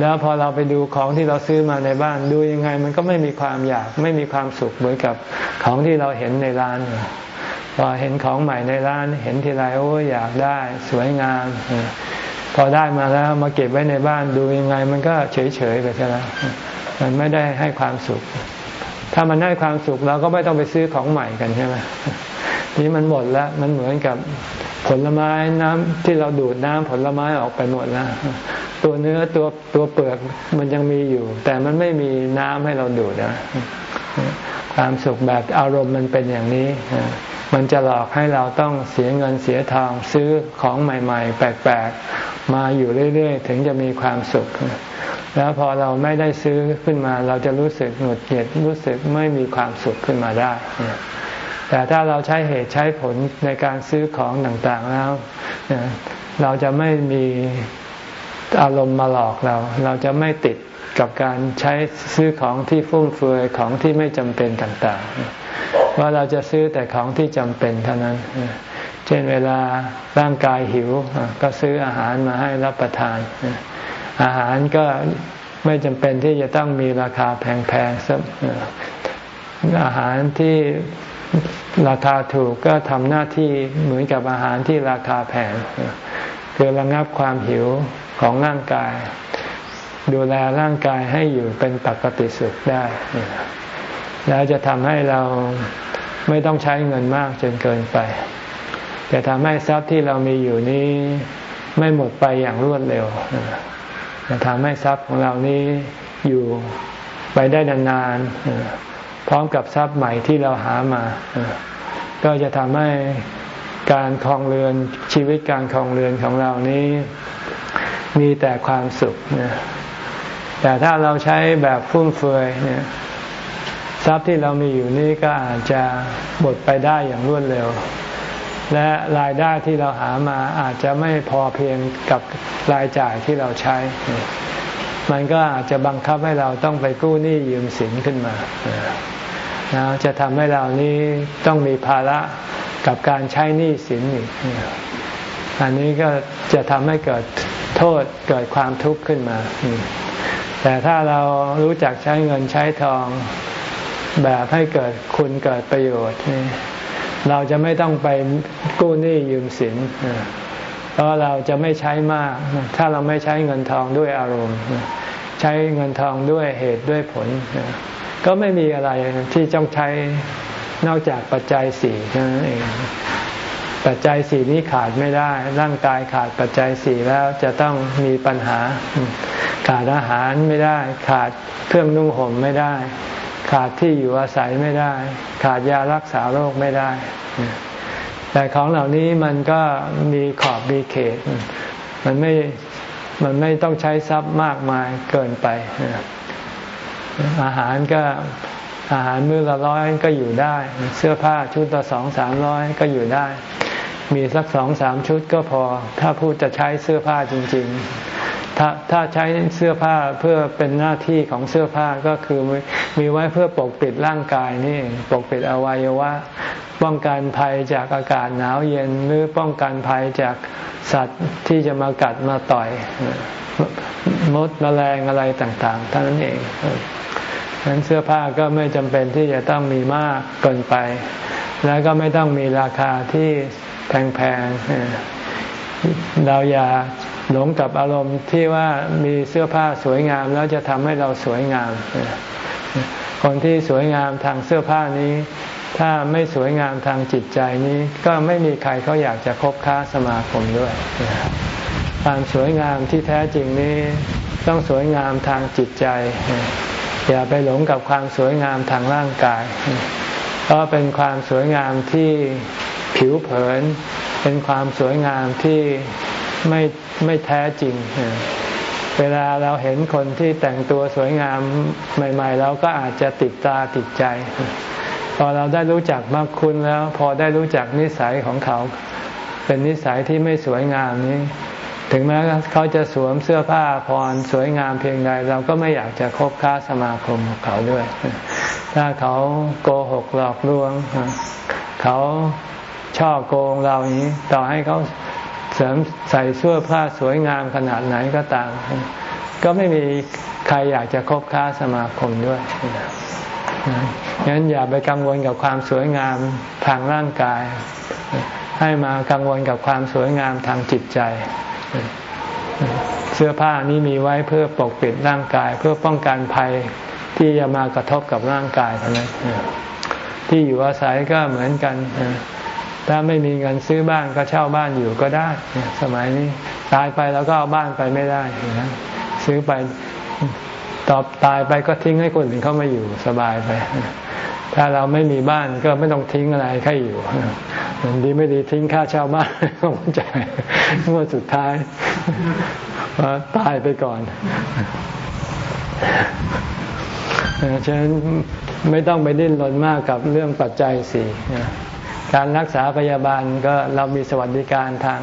แล้วพอเราไปดูของที่เราซื้อมาในบ้านดูยังไง มันก็ไม่มีความอยากไม่มีความสุขเหมือนกับของที่เราเห็นในร้านพอเห็นของใหม่ในร้านเห็นทีไรโอ้อยากได้สวยงามพอได้มาแล้วมาเก็บไว้ในบ้านดูยังไง มันก็เฉยเฉยไปใช่ไหมมันไม่ได้ให้ความสุข ถ้ามันให้ความสุขเราก็ไม่ต้องไปซื้อของใหม่กันใช่ไหม นี่มันหมดแล้วมันเหมือนกับผลไม้น้ำที่เราดูดน้ำผลไม้ออกไปหมดแล้วตัวเนื้อตัวตัวเปลือกมันยังมีอยู่ แต่มันไม่มีน้ำให้เราดูดนะความสุขแบบอารมณ์มันเป็นอย่างนี้ มันจะหลอกให้เราต้องเสียเงินเสียทองซื้อของใหม่ ๆ แปลกๆ มาอยู่เรื่อยๆ ถึงจะมีความสุข แล้วพอเราไม่ได้ซื้อขึ้นมา เราจะรู้สึกหงุดหงิดรู้สึกไม่มีความสุขขึ้นมาได้ แต่ถ้าเราใช้เหตุใช้ผลในการซื้อของต่างๆแล้ว เราจะไม่มีอารมณ์มาหลอกเรา เราจะไม่ติดกับการใช้ซื้อของที่ฟุ่มเฟือยของที่ไม่จำเป็นต่างๆ ว่าเราจะซื้อแต่ของที่จำเป็นเท่านั้น เช่นเวลาร่างกายหิว ก็ซื้ออาหารมาให้รับประทาน อาหารก็ไม่จำเป็นที่จะต้องมีราคาแพงๆอาหารที่ ราคาถูกก็ทำหน้าที่เหมือนกับอาหารที่ราคาแพงคือระงับความหิวของร่างกาย ดูแลร่างกายให้อยู่เป็นปกติสุขได้ แล้วจะทำให้เราไม่ต้องใช้เงินมากจนเกินไป จะทำให้ทรัพย์ที่เรามีอยู่นี้ไม่หมดไปอย่างรวดเร็วจะทำให้ทรัพย์ของเรานี้อยู่ไปได้นานๆ พร้อมกับทรัพย์ใหม่ที่เราหามา ก็จะทำให้การคลองเรือนชีวิตการคลองเรือนของเรานี้มีแต่ความสุขแต่ถ้าเราใช้แบบฟุ่มเฟือยเนี่ยทรัพย์ที่เรามีอยู่นี้ก็อาจจะหมดไปได้อย่างรวดเร็ว และรายได้ที่เราหามาอาจจะไม่พอเพียงกับรายจ่ายที่เราใช้ มันก็อาจจะบังคับให้เราต้องไปกู้หนี้ยืมสินขึ้นมา นะจะทำให้เรานี้ต้องมีภาระกับการใช้หนี้สินอีกอันนี้ก็จะทำให้เกิดโทษเกิดความทุกข์ขึ้นมา แต่ถ้าเรารู้จักใช้เงินใช้ทองแบบให้เกิดคุณเกิดประโยชน์นี่เราจะไม่ต้องไปกู้หนี้ยืมสิน เพราะเราจะไม่ใช้มาก ถ้าเราไม่ใช้เงินทองด้วยอารมณ์ ใช้เงินทองด้วยเหตุด้วยผล ก็ไม่มีอะไรที่ต้องใช้นอกจากปัจจัยสี่นั่นเองปัจจัยสี่นี้ขาดไม่ได้ ร่างกายขาดปัจจัยสี่แล้วจะต้องมีปัญหา ขาดอาหารไม่ได้ ขาดเครื่องนุ่งห่มไม่ได้ ขาดที่อยู่อาศัยไม่ได้ ขาดยารักษาโรคไม่ได้ แต่ของเหล่านี้มันก็มีขอบมีเขต มันไม่มันไม่ต้องใช้ทรัพย์มากมายเกินไป อาหารก็อาหารมื้อละร้อยก็อยู่ได้ เสื้อผ้าชุดละสองสามร้อยก็อยู่ได้ มีสักสองสามชุดก็พอ ถ้าพูดจะใช้เสื้อผ้าจริง ๆ ถ้าถ้าใช้เสื้อผ้าเพื่อเป็นหน้าที่ของเสื้อผ้าก็คือมีไว้เพื่อปกปิดร่างกายนี่ปกปิดอวัยวะป้องกันภัยจากอากาศหนาวเย็นหรือป้องกันภัยจากสัตว์ที่จะมากัดมาต่อยมดแมลงอะไรต่างๆเท่านั้นเอง นั้นเสื้อผ้าก็ไม่จำเป็นที่จะต้องมีมากเกินไป แล้วก็ไม่ต้องมีราคาที่แพงๆ เราอย่าหลงกับอารมณ์ที่ว่ามีเสื้อผ้าสวยงามแล้วจะทำให้เราสวยงาม คนที่สวยงามทางเสื้อผ้านี้ ถ้าไม่สวยงามทางจิตใจนี้ ก็ไม่มีใครเขาอยากจะคบค้าสมาคมด้วยความสวยงามที่แท้จริงนี้ ต้องสวยงามทางจิตใจ อย่าไปหลงกับความสวยงามทางร่างกาย เพราะเป็นความสวยงามที่ผิวเผิน เป็นความสวยงามที่ไม่ไม่แท้จริง เวลาเราเห็นคนที่แต่งตัวสวยงามใหม่ๆเราก็อาจจะติดตาติดใจ พอเราได้รู้จักมากคุณแล้ว พอได้รู้จักนิสัยของเขา เป็นนิสัยที่ไม่สวยงามนี้ ถึงแม้เขาจะสวมเสื้อผ้าพรสวยงามเพียงใด เราก็ไม่อยากจะคบค้าสมาคมกับเขาด้วย ถ้าเขาโกหกหลอกลวง เขาช่อโกงเราอย่างนี้ ต่อให้เขาเสริมใส่เสื้อผ้าสวยงามขนาดไหนก็ตาม ก็ไม่มีใครอยากจะคบค้าสมาคมด้วยงั้นอย่าไปกังวลกับความสวยงามทางร่างกาย ให้มากังวลกับความสวยงามทางจิตใจ เสื้อผ้านี้มีไว้เพื่อปกปิดร่างกาย เพื่อป้องกันภัยที่จะมากระทบกับร่างกายเท่านั้นที่อยู่อาศัยก็เหมือนกัน ถ้าไม่มีเงินซื้อบ้านก็เช่าบ้านอยู่ก็ได้ สมัยนี้ตายไปแล้วก็เอาบ้านไปไม่ได้ ซื้อไปตอบตายไปก็ทิ้งให้คนอื่นเข้ามาอยู่สบายไป ถ้าเราไม่มีบ้านก็ไม่ต้องทิ้งอะไรแค่อยู่ ดีไม่ดีทิ้งค่าเช่าบ้านก็ไม่จ่ายเมื่อสุดท้ายตายไปก่อนฉะนั้นไม่ต้องไปดิ้นรนมากกับเรื่องปัจจัยสี่การรักษาพยาบาลก็เรามีสวัสดิการทาง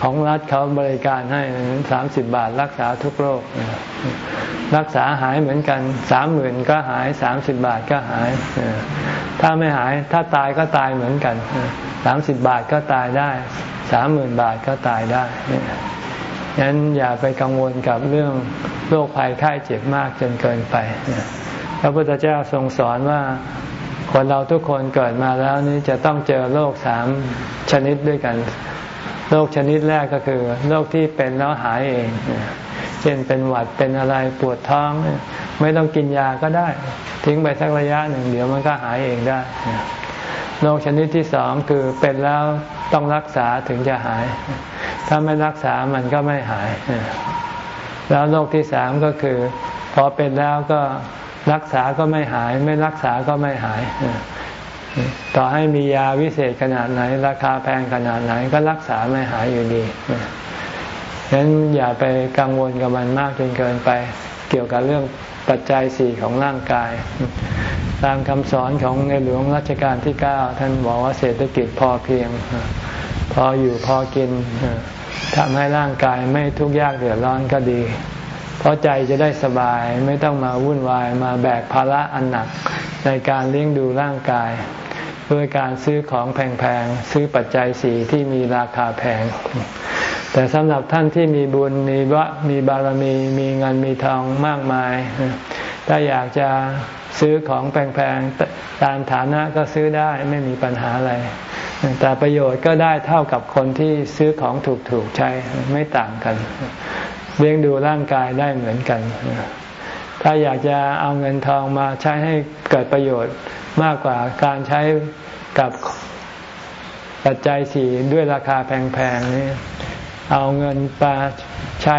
ของรัฐเขาบริการให้สามสิบบาทรักษาทุกโรค รักษาหายเหมือนกันสามหมื่นก็หายสามสิบบาทก็หาย ถ้าไม่หายถ้าตายก็ตายเหมือนกันสามสิบบาทก็ตายได้สามหมื่นบาทก็ตายได้งั้นอย่าไปกังวลกับเรื่องโรคภัยไข้เจ็บมากจนเกินไปพระพุทธเจ้าทรงสอนว่าคนเราทุกคนเกิดมาแล้วนี้จะต้องเจอโรคสามชนิดด้วยกัน โรคชนิดแรกก็คือโรคที่เป็นแล้วหายเองเช่นเป็นหวัดเป็นอะไรปวดท้อง ไม่ต้องกินยาก็ได้ ทิ้งไปสักระยะหนึ่งเดี๋ยวมันก็หายเองได้โรคชนิดที่สองคือเป็นแล้วต้องรักษาถึงจะหาย ถ้าไม่รักษามันก็ไม่หาย แล้วโรคที่สามก็คือ พอเป็นแล้วก็รักษาก็ไม่หาย ไม่รักษาก็ไม่หาย ต่อให้มียาวิเศษขนาดไหน ราคาแพงขนาดไหนก็รักษาไม่หายอยู่ดีฉะนั้นอย่าไปกังวลกับมันมากจนเกินไป เกี่ยวกับเรื่องปัจจัยสี่ของร่างกาย ตามคำสอนของในหลวงรัชกาลที่เก้าท่านบอกว่าเศรษฐกิจพอเพียง พออยู่พอกินทำให้ร่างกายไม่ทุกข์ยากเดือดร้อนก็ดี เพราะใจจะได้สบายไม่ต้องมาวุ่นวายมาแบกภาระอันหนักในการเลี้ยงดูร่างกาย ด้วยการซื้อของแพงๆ ซื้อปัจจัยสี่ที่มีราคาแพง แต่สำหรับท่านที่มีบุญมีวะมีบารมีมีเงินมีทองมากมาย ถ้าอยากจะซื้อของแพงๆ ตามฐานะก็ซื้อได้ไม่มีปัญหาอะไร แต่ประโยชน์ก็ได้เท่ากับคนที่ซื้อของถูกๆใช้ไม่ต่างกัน เลี้ยงดูร่างกายได้เหมือนกัน ถ้าอยากจะเอาเงินทองมาใช้ให้เกิดประโยชน์มากกว่าการใช้กับปัจจัยสี่ด้วยราคาแพงๆนี่เอาเงินมาใช้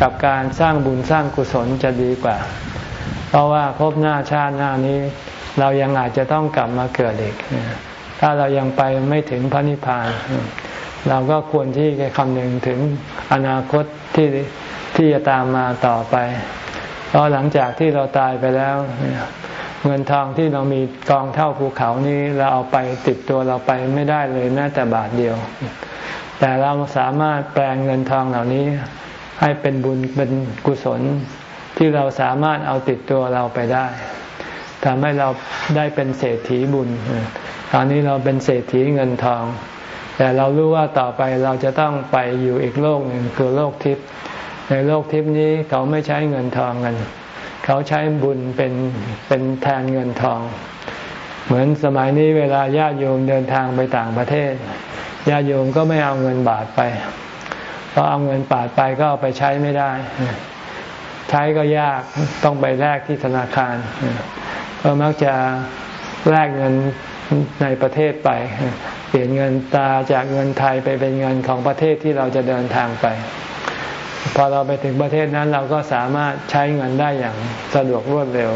กับการสร้างบุญสร้างกุศลจะดีกว่า เพราะว่าพบหน้าชาติหน้านี้ เรายังอาจจะต้องกลับมาเกิดอีก ถ้าเรายังไปไม่ถึงพระนิพพาน เราก็ควรที่จะคำนึงถึงอนาคตที่ที่จะตามมาต่อไป เพราะหลังจากที่เราตายไปแล้ว เงินทองที่เรามีกองเท่าภูเขานี้เราเอาไปติดตัวเราไปไม่ได้เลยแม้แต่บาทเดียว แต่เราสามารถแปลงเงินทองเหล่านี้ให้เป็นบุญเป็นกุศลที่เราสามารถเอาติดตัวเราไปได้ทำให้เราได้เป็นเศรษฐีบุญ ตอนนี้เราเป็นเศรษฐีเงินทอง แต่เรารู้ว่าต่อไปเราจะต้องไปอยู่อีกโลกหนึ่งคือโลกทิพย์ ในโลกทิพย์นี้เขาไม่ใช้เงินทองกัน เขาใช้บุญเป็นเป็นแทนเงินทอง เหมือนสมัยนี้เวลาญาติโยมเดินทางไปต่างประเทศญาติโยมก็ไม่เอาเงินบาทไป เพราะเอาเงินบาทไปก็เอาไปใช้ไม่ได้ ใช้ก็ยากต้องไปแลกที่ธนาคาร ก็มักจะแลกเงินในประเทศไป เปลี่ยนเงินตาจากเงินไทยไปเป็นเงินของประเทศที่เราจะเดินทางไป พอเราไปถึงประเทศนั้นเราก็สามารถใช้เงินได้อย่างสะดวกรวดเร็ว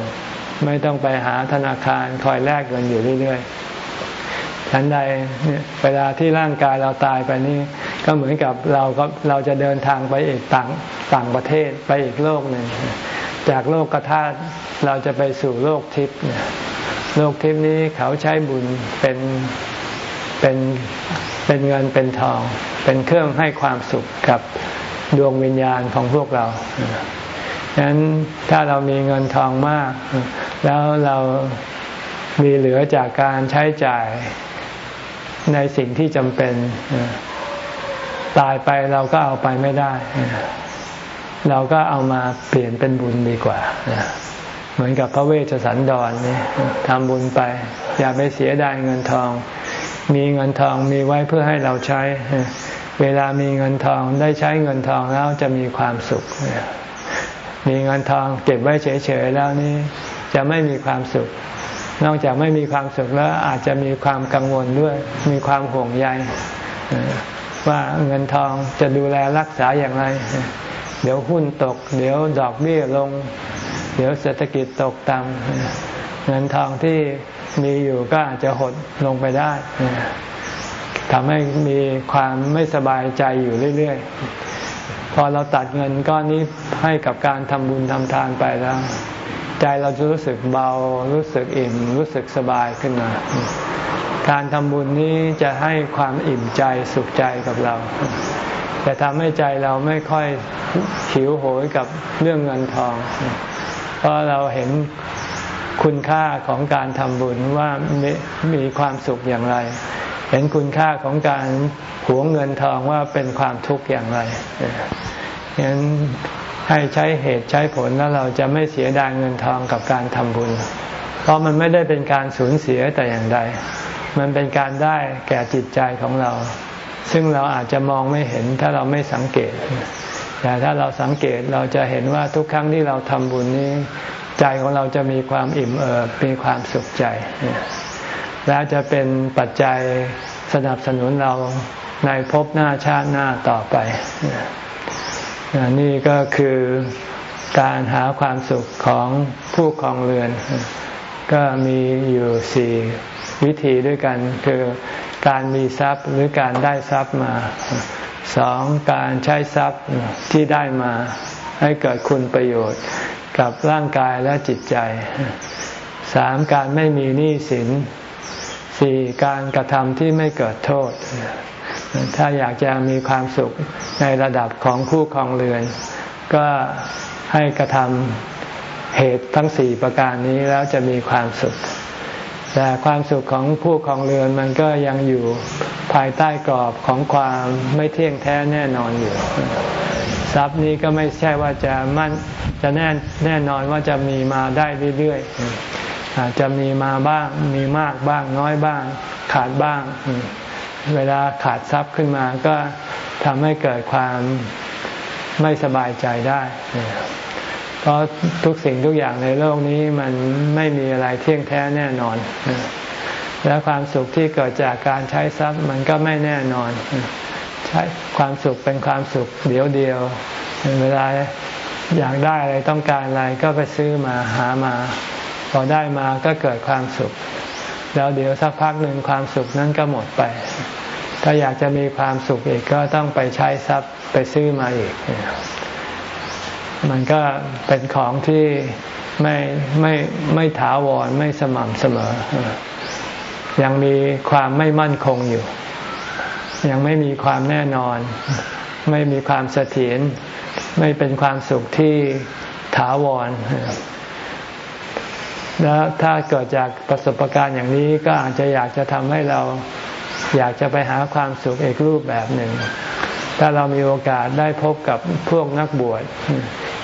ไม่ต้องไปหาธนาคารคอยแลกเงินอยู่เรื่อยๆฉันใดเวลาที่ร่างกายเราตายไปนี่ก็เหมือนกับเราก็เราจะเดินทางไปอีกต่างต่างประเทศไปอีกโลกหนึ่งจากโลกกระทาเราจะไปสู่โลกทิพย์โลกทิพย์นี้เขาใช้บุญเป็นเป็นเป็นเงินเป็นทอง เป็นเครื่องให้ความสุขกับ ดวงวิญญาณของพวกเราฉะนั้นถ้าเรามีเงินทองมาก แล้วเรามีเหลือจากการใช้จ่ายในสิ่งที่จำเป็น ตายไปเราก็เอาไปไม่ได้ เราก็เอามาเปลี่ยนเป็นบุญดีกว่า เหมือนกับพระเวชสันดรนี่ทำบุญไป อย่าไปเสียดายเงินทอง มีเงินทองมีไว้เพื่อให้เราใช้ เวลามีเงินทองได้ใช้เงินทองแล้วจะมีความสุข มีเงินทองเก็บไว้เฉยๆแล้วนี่จะไม่มีความสุข นอกจากไม่มีความสุขแล้วอาจจะมีความกังวลด้วย มีความห่วงใยว่าเงินทองจะดูแลรักษาอย่างไร เดี๋ยวหุ้นตก เดี๋ยวดอกเบี้ยลง เดี๋ยวเศรษฐกิจตกต่ำเงินทองที่มีอยู่ก็อาจจะหดลงไปได้ ทำให้มีความไม่สบายใจอยู่เรื่อยๆ พอเราตัดเงินก้อนนี้ให้กับการทำบุญทำทานไปแล้ว ใจเราจะรู้สึกเบา รู้สึกอิ่ม รู้สึกสบายขึ้นมา การทำบุญนี้จะให้ความอิ่มใจสุขใจกับเรา แต่ทำให้ใจเราไม่ค่อยหิวโหยกับเรื่องเงินทอง เพราะเราเห็นคุณค่าของการทำบุญว่ามีมีความสุขอย่างไร เห็นคุณค่าของการหวงเงินทองว่าเป็นความทุกข์อย่างไรฉะนั้นให้ใช้เหตุใช้ผลแล้วเราจะไม่เสียดายเงินทองกับการทำบุญ เพราะมันไม่ได้เป็นการสูญเสียแต่อย่างใด มันเป็นการได้แก่จิตใจของเรา ซึ่งเราอาจจะมองไม่เห็นถ้าเราไม่สังเกต แต่ถ้าเราสังเกตเราจะเห็นว่าทุกครั้งที่เราทำบุญนี้ ใจของเราจะมีความอิ่มเอิบมีความสุขใจ และจะเป็นปัจจัยสนับสนุนเราในภพหน้าชาติหน้าต่อไป นี่ก็คือการหาความสุขของผู้ครองเรือน ก็มีอยู่สี่วิธีด้วยกัน คือการมีทรัพย์หรือการได้ทรัพย์มาสองการใช้ทรัพย์ที่ได้มาให้เกิดคุณประโยชน์กับร่างกายและจิตใจสามการไม่มีหนี้สิน สี่การกระทำที่ไม่เกิดโทษ ถ้าอยากจะมีความสุขในระดับของคู่ครองเรือน ก็ให้กระทำเหตุทั้งสี่ประการนี้แล้วจะมีความสุข แต่ความสุขของผู้ครองเรือนมันก็ยังอยู่ภายใต้กรอบของความไม่เที่ยงแท้แน่นอนอยู่ทรัพย์นี้ก็ไม่ใช่ว่าจะมั่นจะแน่แน่นอนว่าจะมีมาได้เรื่อยๆ อาจจะมีมาบ้าง มีมากบ้างน้อยบ้าง ขาดบ้าง เวลาขาดทรัพย์ขึ้นมาก็ทำให้เกิดความไม่สบายใจได้ เพราะทุกสิ่งทุกอย่างในโลกนี้มันไม่มีอะไรเที่ยงแท้แน่นอน และความสุขที่เกิดจากการใช้ทรัพย์มันก็ไม่แน่นอน ใช้ความสุขเป็นความสุขเดียวเดียว เวลาอยากได้อะไรต้องการอะไรก็ไปซื้อมาหามา พอได้มาก็เกิดความสุข แล้วเดี๋ยวสักพักหนึ่งความสุขนั้นก็หมดไป ถ้าอยากจะมีความสุขอีกก็ต้องไปใช้ทรัพย์ไปซื้อมาอีก มันก็เป็นของที่ไม่ไม่ไม่ถาวรไม่สม่ำเสมอ ยังมีความไม่มั่นคงอยู่ ยังไม่มีความแน่นอน ไม่มีความเสถียรไม่เป็นความสุขที่ถาวร แล้วถ้าเกิดจากประสบการณ์อย่างนี้ก็อาจจะอยากจะทำให้เราอยากจะไปหาความสุขอีกรูปแบบหนึ่ง ถ้าเรามีโอกาสได้พบกับพวกนักบวช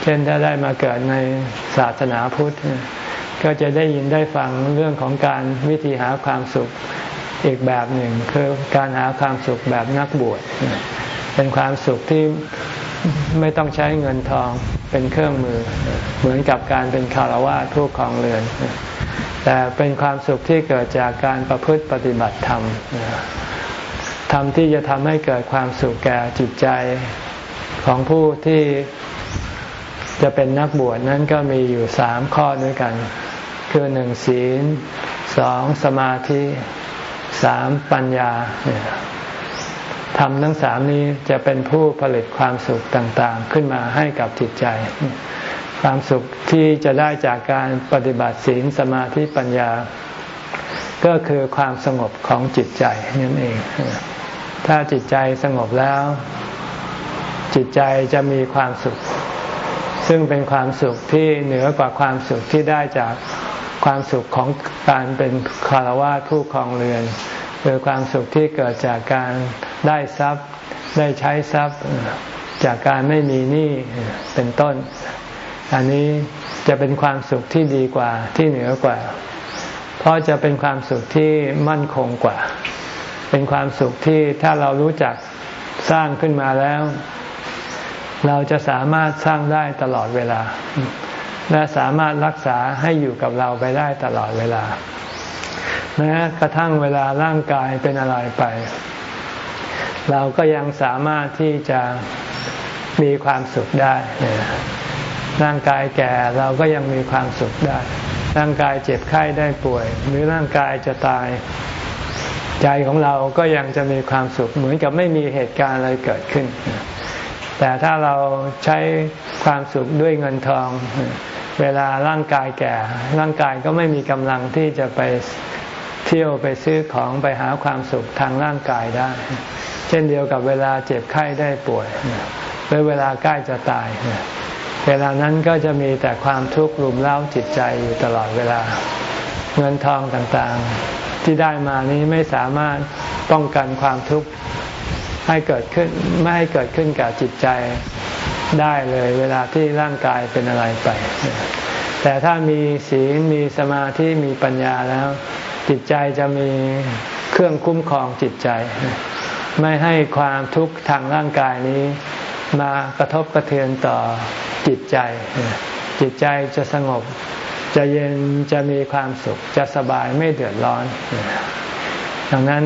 เช่นถ้าได้มาเกิดในศาสนาพุทธ ก็จะได้ยินได้ฟังเรื่องของการวิธีหาความสุขอีกแบบหนึ่ง คือการหาความสุขแบบนักบวช เป็นความสุขที่ ไม่ต้องใช้เงินทองเป็นเครื่องมือ เหมือนกับการเป็นคารวะผู้ครองเรือน แต่เป็นความสุขที่เกิดจากการประพฤติปฏิบัติธรรมธรรมที่จะทำให้เกิดความสุขแก่จิตใจของผู้ที่จะเป็นนักบวชนั้นก็มีอยู่สามข้อด้วยกัน คือหนึ่งศีลสองสมาธิสามปัญญา ธรรมทั้งสามนี้จะเป็นผู้ผลิตความสุขต่างๆ ขึ้นมาให้กับจิตใจ ความสุขที่จะได้จากการปฏิบัติศีลสมาธิปัญญา ก็คือความสงบของจิตใจนั่นเอง ถ้าจิตใจสงบแล้ว จิตใจจะมีความสุข ซึ่งเป็นความสุขที่เหนือกว่าความสุขที่ได้จากความสุขของการเป็นคารวะผู้ครองเรือน คือความสุขที่เกิดจากการได้ทรัพย์ได้ใช้ทรัพย์จากการไม่มีหนี้เป็นต้น อันนี้จะเป็นความสุขที่ดีกว่าที่เหนือกว่า เพราะจะเป็นความสุขที่มั่นคงกว่า เป็นความสุขที่ถ้าเรารู้จักสร้างขึ้นมาแล้ว เราจะสามารถสร้างได้ตลอดเวลา และสามารถรักษาให้อยู่กับเราไปได้ตลอดเวลา แม้กระทั่งเวลาร่างกายเป็นอะไรไป เราก็ยังสามารถที่จะมีความสุขได้ร่างกายแก่เราก็ยังมีความสุขได้ ร่างกายเจ็บไข้ได้ป่วย หรือร่างกายจะตาย ใจของเราก็ยังจะมีความสุขเหมือนกับไม่มีเหตุการณ์อะไรเกิดขึ้น แต่ถ้าเราใช้ความสุขด้วยเงินทอง เวลาร่างกายแก่ ร่างกายก็ไม่มีกำลังที่จะไป เที่ยวไปซื้อของไปหาความสุขทางร่างกายได้ เช่นเดียวกับเวลาเจ็บไข้ได้ป่วยหรือเวลาใกล้จะตาย เวลานั้นก็จะมีแต่ความทุกข์รุมเร้าจิตใจอยู่ตลอดเวลา เงินทองต่างๆ ที่ได้มานี้ไม่สามารถป้องกันความทุกข์ให้เกิดขึ้นไม่ให้เกิดขึ้นกับจิตใจได้เลยเวลาที่ร่างกายเป็นอะไรไป แต่ถ้ามีศีลมีสมาธิมีปัญญาแล้ว จิตใจจะมีเครื่องคุ้มครองจิตใจ ไม่ให้ความทุกข์ทางร่างกายนี้ มากระทบกระเทือนต่อจิตใจ จิตใจจะสงบ จะเย็นจะมีความสุข จะสบายไม่เดือดร้อน ดังนั้น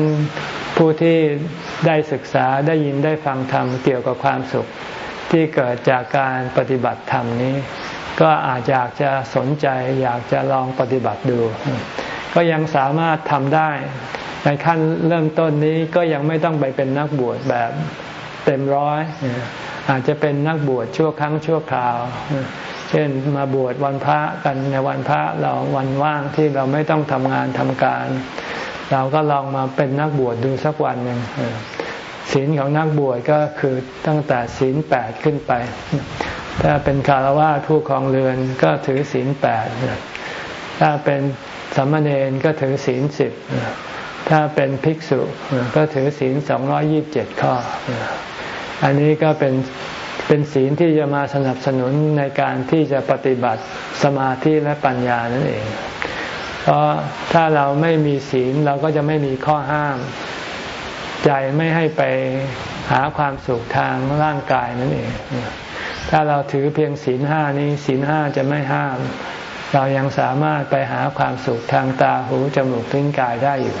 ผู้ที่ได้ศึกษาได้ยินได้ฟังธรรมเกี่ยวกับความสุขที่เกิดจากการปฏิบัติธรรมนี้ ก็อาจอยากจะสนใจอยากจะลองปฏิบัติดู ก็ยังสามารถทำได้ในขั้นเริ่มต้นนี้ก็ยังไม่ต้องไปเป็นนักบวชแบบเต็มร้อยอาจจะเป็นนักบวชชั่วครั้งชั่วคราว เช่นมาบวชวันพระกันในวันพระเราวันว่างที่เราไม่ต้องทำงานทำการ เราก็ลองมาเป็นนักบวชดูสักวันหนึ่งศีลของนักบวชก็คือตั้งแต่ศีลแปดขึ้นไป ถ้าเป็นคารวะผู้ครองเรือนก็ถือศีลแปดถ้าเป็น สมณเณรก็ถือศีลสิบถ้าเป็นภิกษุก็ถือศีลสองร้อยี่บเจ็ดข้อ อันนี้ก็เป็นเป็นศีลที่จะมาสนับสนุนในการที่จะปฏิบัติสมาธิและปัญญานั่นเอง เพราะถ้าเราไม่มีศีลเราก็จะไม่มีข้อห้าม ใจไม่ให้ไปหาความสุขทางร่างกายนั่นเอง ถ้าเราถือเพียงศีลห้านี้ศีลห้าจะไม่ห้าม เรายังสามารถไปหาความสุขทางตาหูจมูกลิ้นกายได้อยู่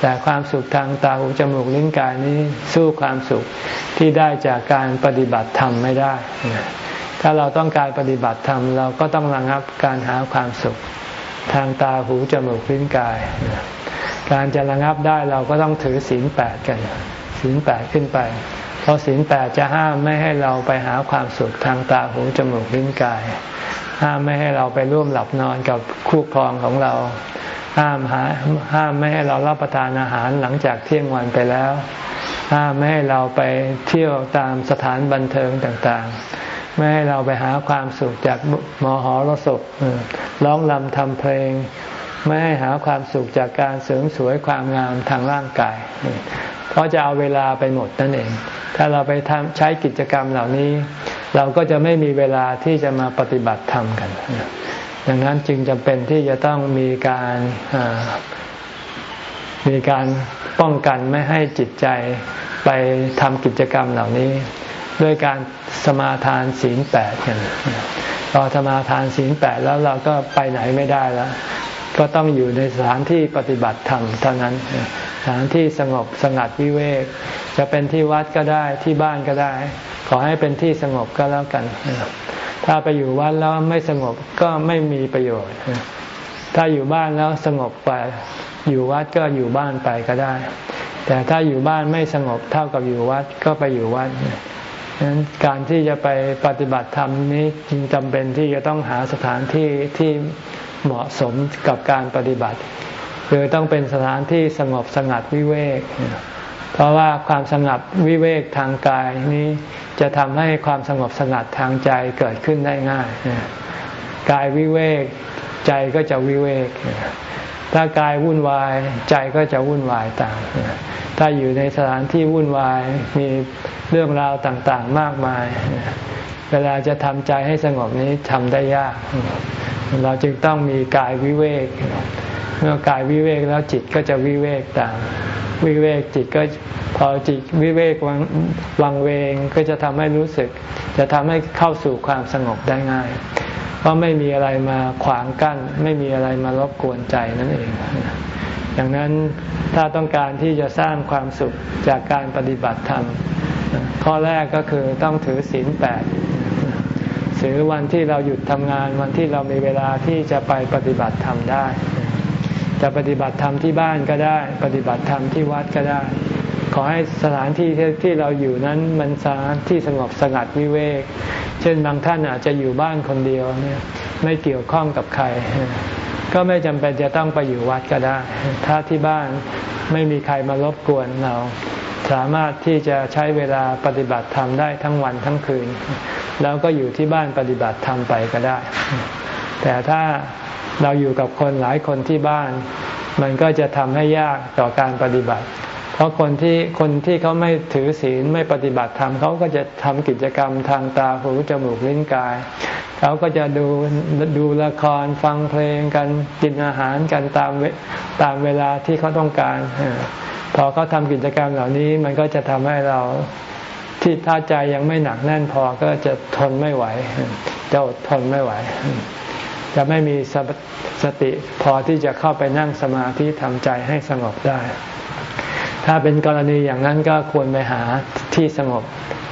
แต่ความสุขทางตาหูจมูกลิ้นกายนี้สู้ความสุขที่ได้จากการปฏิบัติธรรมไม่ได้ ถ้าเราต้องการปฏิบัติธรรมเราก็ต้องระงับการหาความสุขทางตาหูจมูกลิ้นกาย การจะระงับได้เราก็ต้องถือศีลแปดกันศีลแปดขึ้นไป เพราะศีลแปดจะห้ามไม่ให้เราไปหาความสุขทางตาหูจมูกลิ้นกาย ห้ามไม่ให้เราไปร่วมหลับนอนกับคู่ครองของเรา ห้ามหาห้ามไม่ให้เรารับประทานอาหารหลังจากเที่ยงวันไปแล้ว ห้ามไม่ให้เราไปเที่ยวตามสถานบันเทิงต่างๆ ไม่ให้เราไปหาความสุขจากมหรสพร้องลำทำเพลง ไม่ให้หาความสุขจากการเสริมสวยความงามทางร่างกาย เพราะจะเอาเวลาไปหมดนั่นเอง ถ้าเราไปทำใช้กิจกรรมเหล่านี้ เราก็จะไม่มีเวลาที่จะมาปฏิบัติธรรมกัน ดังนั้นจึงจำเป็นที่จะต้องมีการมีการป้องกันไม่ให้จิตใจไปทำกิจกรรมเหล่านี้ ด้วยการสมาทานศีลแปดกันพอสมาทานศีลแปดแล้วเราก็ไปไหนไม่ได้แล้ว ก็ต้องอยู่ในสถานที่ปฏิบัติธรรมเท่านั้น ถานที่สงบสงัดวิเวก จะเป็นที่วัดก็ได้ที่บ้านก็ได้ ขอให้เป็นที่สงบก็แล้วกัน ถ้าไปอยู่วัดแล้วไม่สงบก็ไม่มีประโยชน์ ถ้าอยู่บ้านแล้วสงบไปอยู่วัดก็อยู่บ้านไปก็ได้ แต่ถ้าอยู่บ้านไม่สงบเท่ากับอยู่วัดก็ไปอยู่วัดนั้นการที่จะไปปฏิบัติธรรมนี้จึงจำเป็นที่จะต้องหาสถานที่ที่เหมาะสมกับการปฏิบัติ คือต้องเป็นสถานที่สงบสงัดวิเวก เพราะว่าความสงบวิเวกทางกายนี้จะทำให้ความสงบสงัดทางใจเกิดขึ้นได้ง่าย กายวิเวกใจก็จะวิเวก ถ้ากายวุ่นวายใจก็จะวุ่นวายตาม ถ้าอยู่ในสถานที่วุ่นวายมีเรื่องราวต่างๆมากมาย เวลาจะทำใจให้สงบนี้ทำได้ยาก เราจึงต้องมีกายวิเวก เมื่อกายวิเวกแล้วจิตก็จะวิเวกตามวิเวกจิตก็พอจิตวิเวกวังวังเวงก็จะทำให้รู้สึก จะทำให้เข้าสู่ความสงบได้ง่ายเพราะไม่มีอะไรมาขวางกั้น ไม่มีอะไรมารบกวนใจนั่นเองดังนั้นถ้าต้องการที่จะสร้างความสุขจากการปฏิบัติธรรมข้อแรกก็คือต้องถือศีลแปดถือวันที่เราหยุดทำงานวันที่เรามีเวลาที่จะไปปฏิบัติธรรมได้ จะปฏิบัติธรรมที่บ้านก็ได้ ปฏิบัติธรรมที่วัดก็ได้ ขอให้สถานที่ที่เราอยู่นั้นมันสถานที่สงบสงัดวิเวก เช่นบางท่านอาจจะอยู่บ้านคนเดียวเนี่ยไม่เกี่ยวข้องกับใคร ก็ไม่จำเป็นจะต้องไปอยู่วัดก็ได้ ถ้าที่บ้านไม่มีใครมารบกวนเรา สามารถที่จะใช้เวลาปฏิบัติธรรมได้ทั้งวันทั้งคืน แล้วก็อยู่ที่บ้านปฏิบัติธรรมไปก็ได้ แต่ถ้า เราอยู่กับคนหลายคนที่บ้าน มันก็จะทำให้ยากต่อการปฏิบัติ เพราะคนที่คนที่เขาไม่ถือศีลไม่ปฏิบัติธรรมเขาก็จะทำกิจกรรมทางตาหูจมูกลิ้นกาย เขาก็จะดูดูละครฟังเพลงกันกินอาหารกันตามตามเวลาที่เขาต้องการพอเขาทำกิจกรรมเหล่านี้มันก็จะทำให้เราที่ถ้าใจยังไม่หนักแน่นพอก็จะทนไม่ไหวจะอดทนไม่ไหว จะไม่มีสติพอที่จะเข้าไปนั่งสมาธิทำใจให้สงบได้ ถ้าเป็นกรณีอย่างนั้นก็ควรไปหาที่สงบ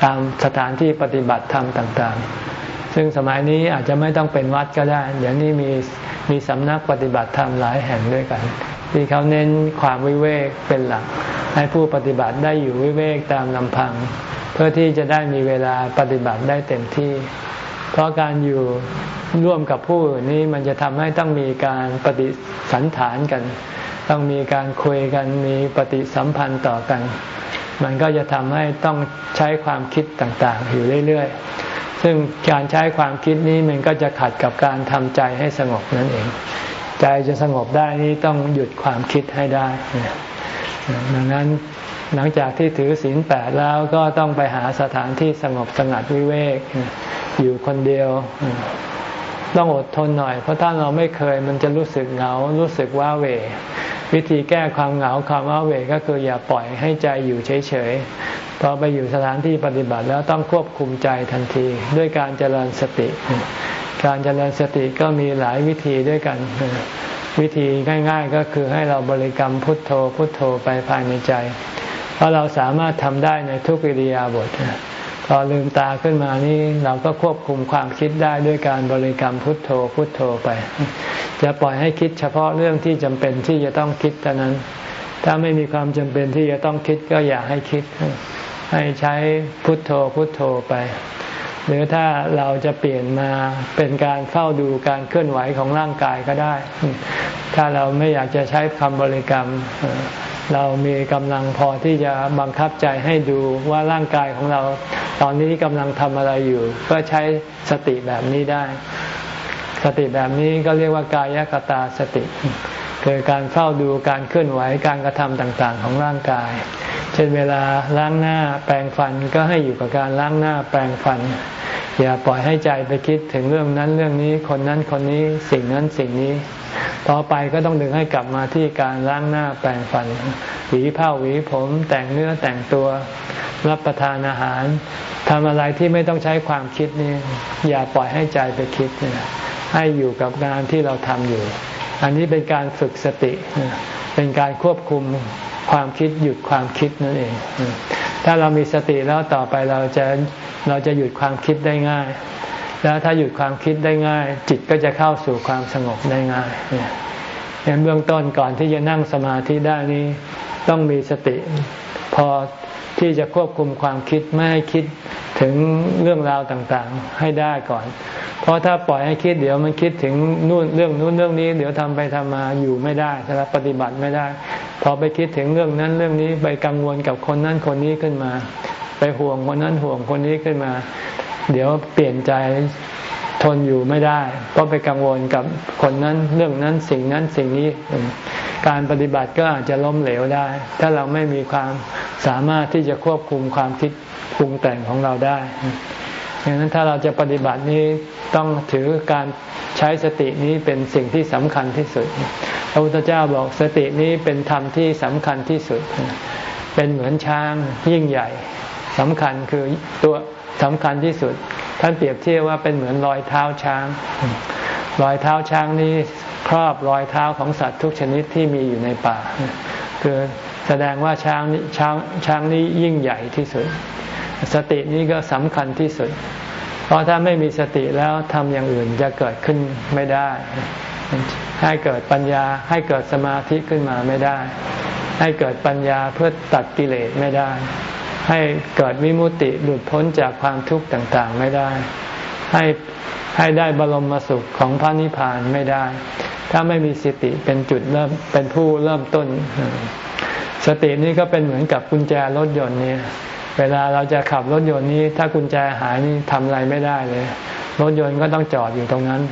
ตามสถานที่ปฏิบัติธรรมต่างๆ ซึ่งสมัยนี้อาจจะไม่ต้องเป็นวัดก็ได้ เดี๋ยวนี้มีมีสำนักปฏิบัติธรรมหลายแห่งด้วยกัน ที่เขาเน้นความวิเวกเป็นหลัก ให้ผู้ปฏิบัติได้อยู่วิเวกตามลำพัง เพื่อที่จะได้มีเวลาปฏิบัติได้เต็มที่ เพราะการอยู่ร่วมกับผู้นนี้มันจะทำให้ต้องมีการปฏิสันฐานกัน ต้องมีการคุยกันมีปฏิสัมพันธ์ต่อกัน มันก็จะทำให้ต้องใช้ความคิดต่างๆ อยู่เรื่อยๆ ซึ่งการใช้ความคิดนี้มันก็จะขัดกับการทำใจให้สงบนั่นเอง ใจจะสงบได้นี้ต้องหยุดความคิดให้ได้ดังนั้น หลังจากที่ถือศีลแปดแล้วก็ต้องไปหาสถานที่สงบสงัดวิเวก อยู่คนเดียว ต้องอดทนหน่อย เพราะถ้าเราไม่เคยมันจะรู้สึกเหงา รู้สึกว้าเว วิธีแก้ความเหงาความว้าเวก็คืออย่าปล่อยให้ใจอยู่เฉยๆพอไปอยู่สถานที่ปฏิบัติแล้วต้องควบคุมใจทันที ด้วยการเจริญสติ การเจริญสติก็มีหลายวิธีด้วยกันวิธีง่าย ๆ ก็คือให้เราบริกรรมพุทโธพุทโธไปภายในใจ เพราะเราสามารถทำได้ในทุกอิริยาบถพอลืมตาขึ้นมานี่เราก็ควบคุมความคิดได้ด้วยการบริกรรมพุทโธพุทโธไป จะปล่อยให้คิดเฉพาะเรื่องที่จำเป็นที่จะต้องคิดเท่านั้น ถ้าไม่มีความจำเป็นที่จะต้องคิดก็อย่าให้คิด ให้ใช้พุทโธพุทโธไป หรือถ้าเราจะเปลี่ยนมาเป็นการเฝ้าดูการเคลื่อนไหวของร่างกายก็ได้ ถ้าเราไม่อยากจะใช้คำบริกรรม เรามีกำลังพอที่จะบังคับใจให้ดูว่าร่างกายของเรา ตอนนี้กำลังทำอะไรอยู่ ก็ใช้สติแบบนี้ได้ สติแบบนี้ก็เรียกว่ากายกตาสติคือการเฝ้าดูการเคลื่อนไหวการกระทำต่างๆ ของร่างกาย เช่นเวลาล้างหน้าแปรงฟันก็ให้อยู่กับการล้างหน้าแปรงฟัน อย่าปล่อยให้ใจไปคิดถึงเรื่องนั้นเรื่องนี้คนนั้นคนนี้สิ่งนั้นสิ่งนี้ ต่อไปก็ต้องดึงให้กลับมาที่การล้างหน้าแปรงฟัน หวีผ้าหวีผมแต่งเนื้อแต่งตัวรับประทานอาหารทำอะไรที่ไม่ต้องใช้ความคิดนี่อย่าปล่อยให้ใจไปคิดให้อยู่กับงานที่เราทำอยู่ อันนี้เป็นการฝึกสติ เป็นการควบคุมความคิดหยุดความคิดนั่นเอง ถ้าเรามีสติแล้วต่อไปเราจะเราจะหยุดความคิดได้ง่าย แล้วถ้าหยุดความคิดได้ง่าย จิตก็จะเข้าสู่ความสงบได้ง่ายในเบื้องต้นก่อนที่จะนั่งสมาธิได้นี้ ต้องมีสติ พอที่จะควบคุมความคิดไม่ให้คิดถึงเรื่องราวต่างๆ ให้ได้ก่อน เพราะถ้าปล่อยให้คิดเดี๋ยวมันคิดถึงนู่นเรื่องนู้นเรื่องนี้ เดี๋ยวทำไปทำมาอยู่ไม่ได้ใช่ไหมปฏิบัติไม่ได้ พอไปคิดถึงเรื่องนั้นเรื่องนี้ไปกังวลกับคนนั้นคนนี้ขึ้นมา ไปห่วงคนนั้นห่วงคนนี้ขึ้นมา เดี๋ยวเปลี่ยนใจทนอยู่ไม่ได้เพราะไปกังวลกับคนนั้นเรื่องนั้นสิ่งนั้นสิ่งนี้ การปฏิบัติก็อาจจะล้มเหลวได้ ถ้าเราไม่มีความสามารถที่จะควบคุมความคิดปรุงแต่งของเราได้ดังนั้นถ้าเราจะปฏิบัตินี้ต้องถือการใช้สตินี้เป็นสิ่งที่สำคัญที่สุด พระพุทธเจ้าบอกสตินี้เป็นธรรมที่สำคัญที่สุด เป็นเหมือนช้างยิ่งใหญ่สำคัญคือตัว สำคัญที่สุด ท่านเปรียบเทียบว่าเป็นเหมือนรอยเท้าช้าง รอยเท้าช้างนี้ครอบรอยเท้าของสัตว์ทุกชนิดที่มีอยู่ในป่า คือแสดงว่าช้างช้างช้างนี้ยิ่งใหญ่ที่สุด สตินี้ก็สำคัญที่สุด เพราะถ้าไม่มีสติแล้วทำอย่างอื่นจะเกิดขึ้นไม่ได้ ให้เกิดปัญญาให้เกิดสมาธิขึ้นมาไม่ได้ ให้เกิดปัญญาเพื่อตัดกิเลสไม่ได้ ให้เกิดวิมุติหลุดพ้นจากความทุกข์ต่างๆไม่ได้ ให้ให้ได้บรมสุขของพระนิพพานไม่ได้ ถ้าไม่มีสติเป็นจุดเริ่มเป็นผู้เริ่มต้น สตินี้ก็เป็นเหมือนกับกุญแจรถยนต์เนี่ยเวลาเราจะขับรถยนต์นี้ ถ้ากุญแจหายนี่ทำอะไรไม่ได้เลย รถยนต์ก็ต้องจอดอยู่ตรงนั้น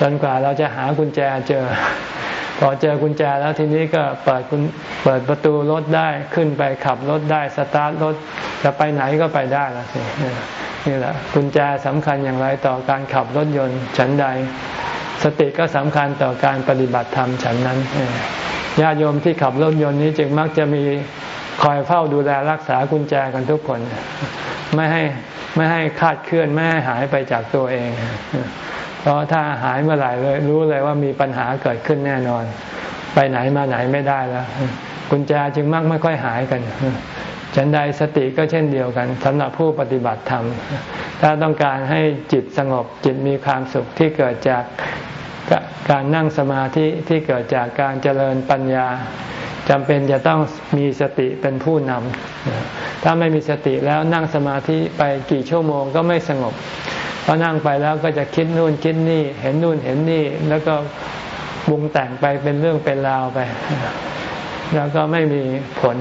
จนกว่าเราจะหากุญแจเจอ พอเจอกุญแจแล้วทีนี้ก็เปิดเปิดประตูรถได้ขึ้นไปขับรถได้สตาร์ทรถจะไปไหนก็ไปได้แล้วสินี่แหละกุญแจสำคัญอย่างไรต่อการขับรถยนต์ฉันใด สติก็สำคัญต่อการปฏิบัติธรรมฉันนั้นญาติโยมที่ขับรถยนต์นี้จึงมักจะมีคอยเฝ้าดูแลรักษากุญแจกันทุกคน ไม่ให้ไม่ให้คาดเคลื่อนไม่ให้หายไปจากตัวเอง เพราะถ้าหายเมื่อไหร่เลยรู้เลยว่ามีปัญหาเกิดขึ้นแน่นอน ไปไหนมาไหนไม่ได้แล้วกุญแจจึงมักไม่ค่อยหายกันฉันใดสติก็เช่นเดียวกันสำหรับผู้ปฏิบัติธรรม ถ้าต้องการให้จิตสงบจิตมีความสุขที่เกิดจากการนั่งสมาธิที่เกิดจากการเจริญปัญญาจำเป็นจะต้องมีสติเป็นผู้นำถ้าไม่มีสติแล้วนั่งสมาธิไปกี่ชั่วโมงก็ไม่สงบ อนั่งไปแล้วก็จะคิดนู่นคิดนี่ เห็นนู่นเห็นนี่ แล้วก็บุงแต่งไปเป็นเรื่องเป็นราวไป แล้วก็ไม่มีผล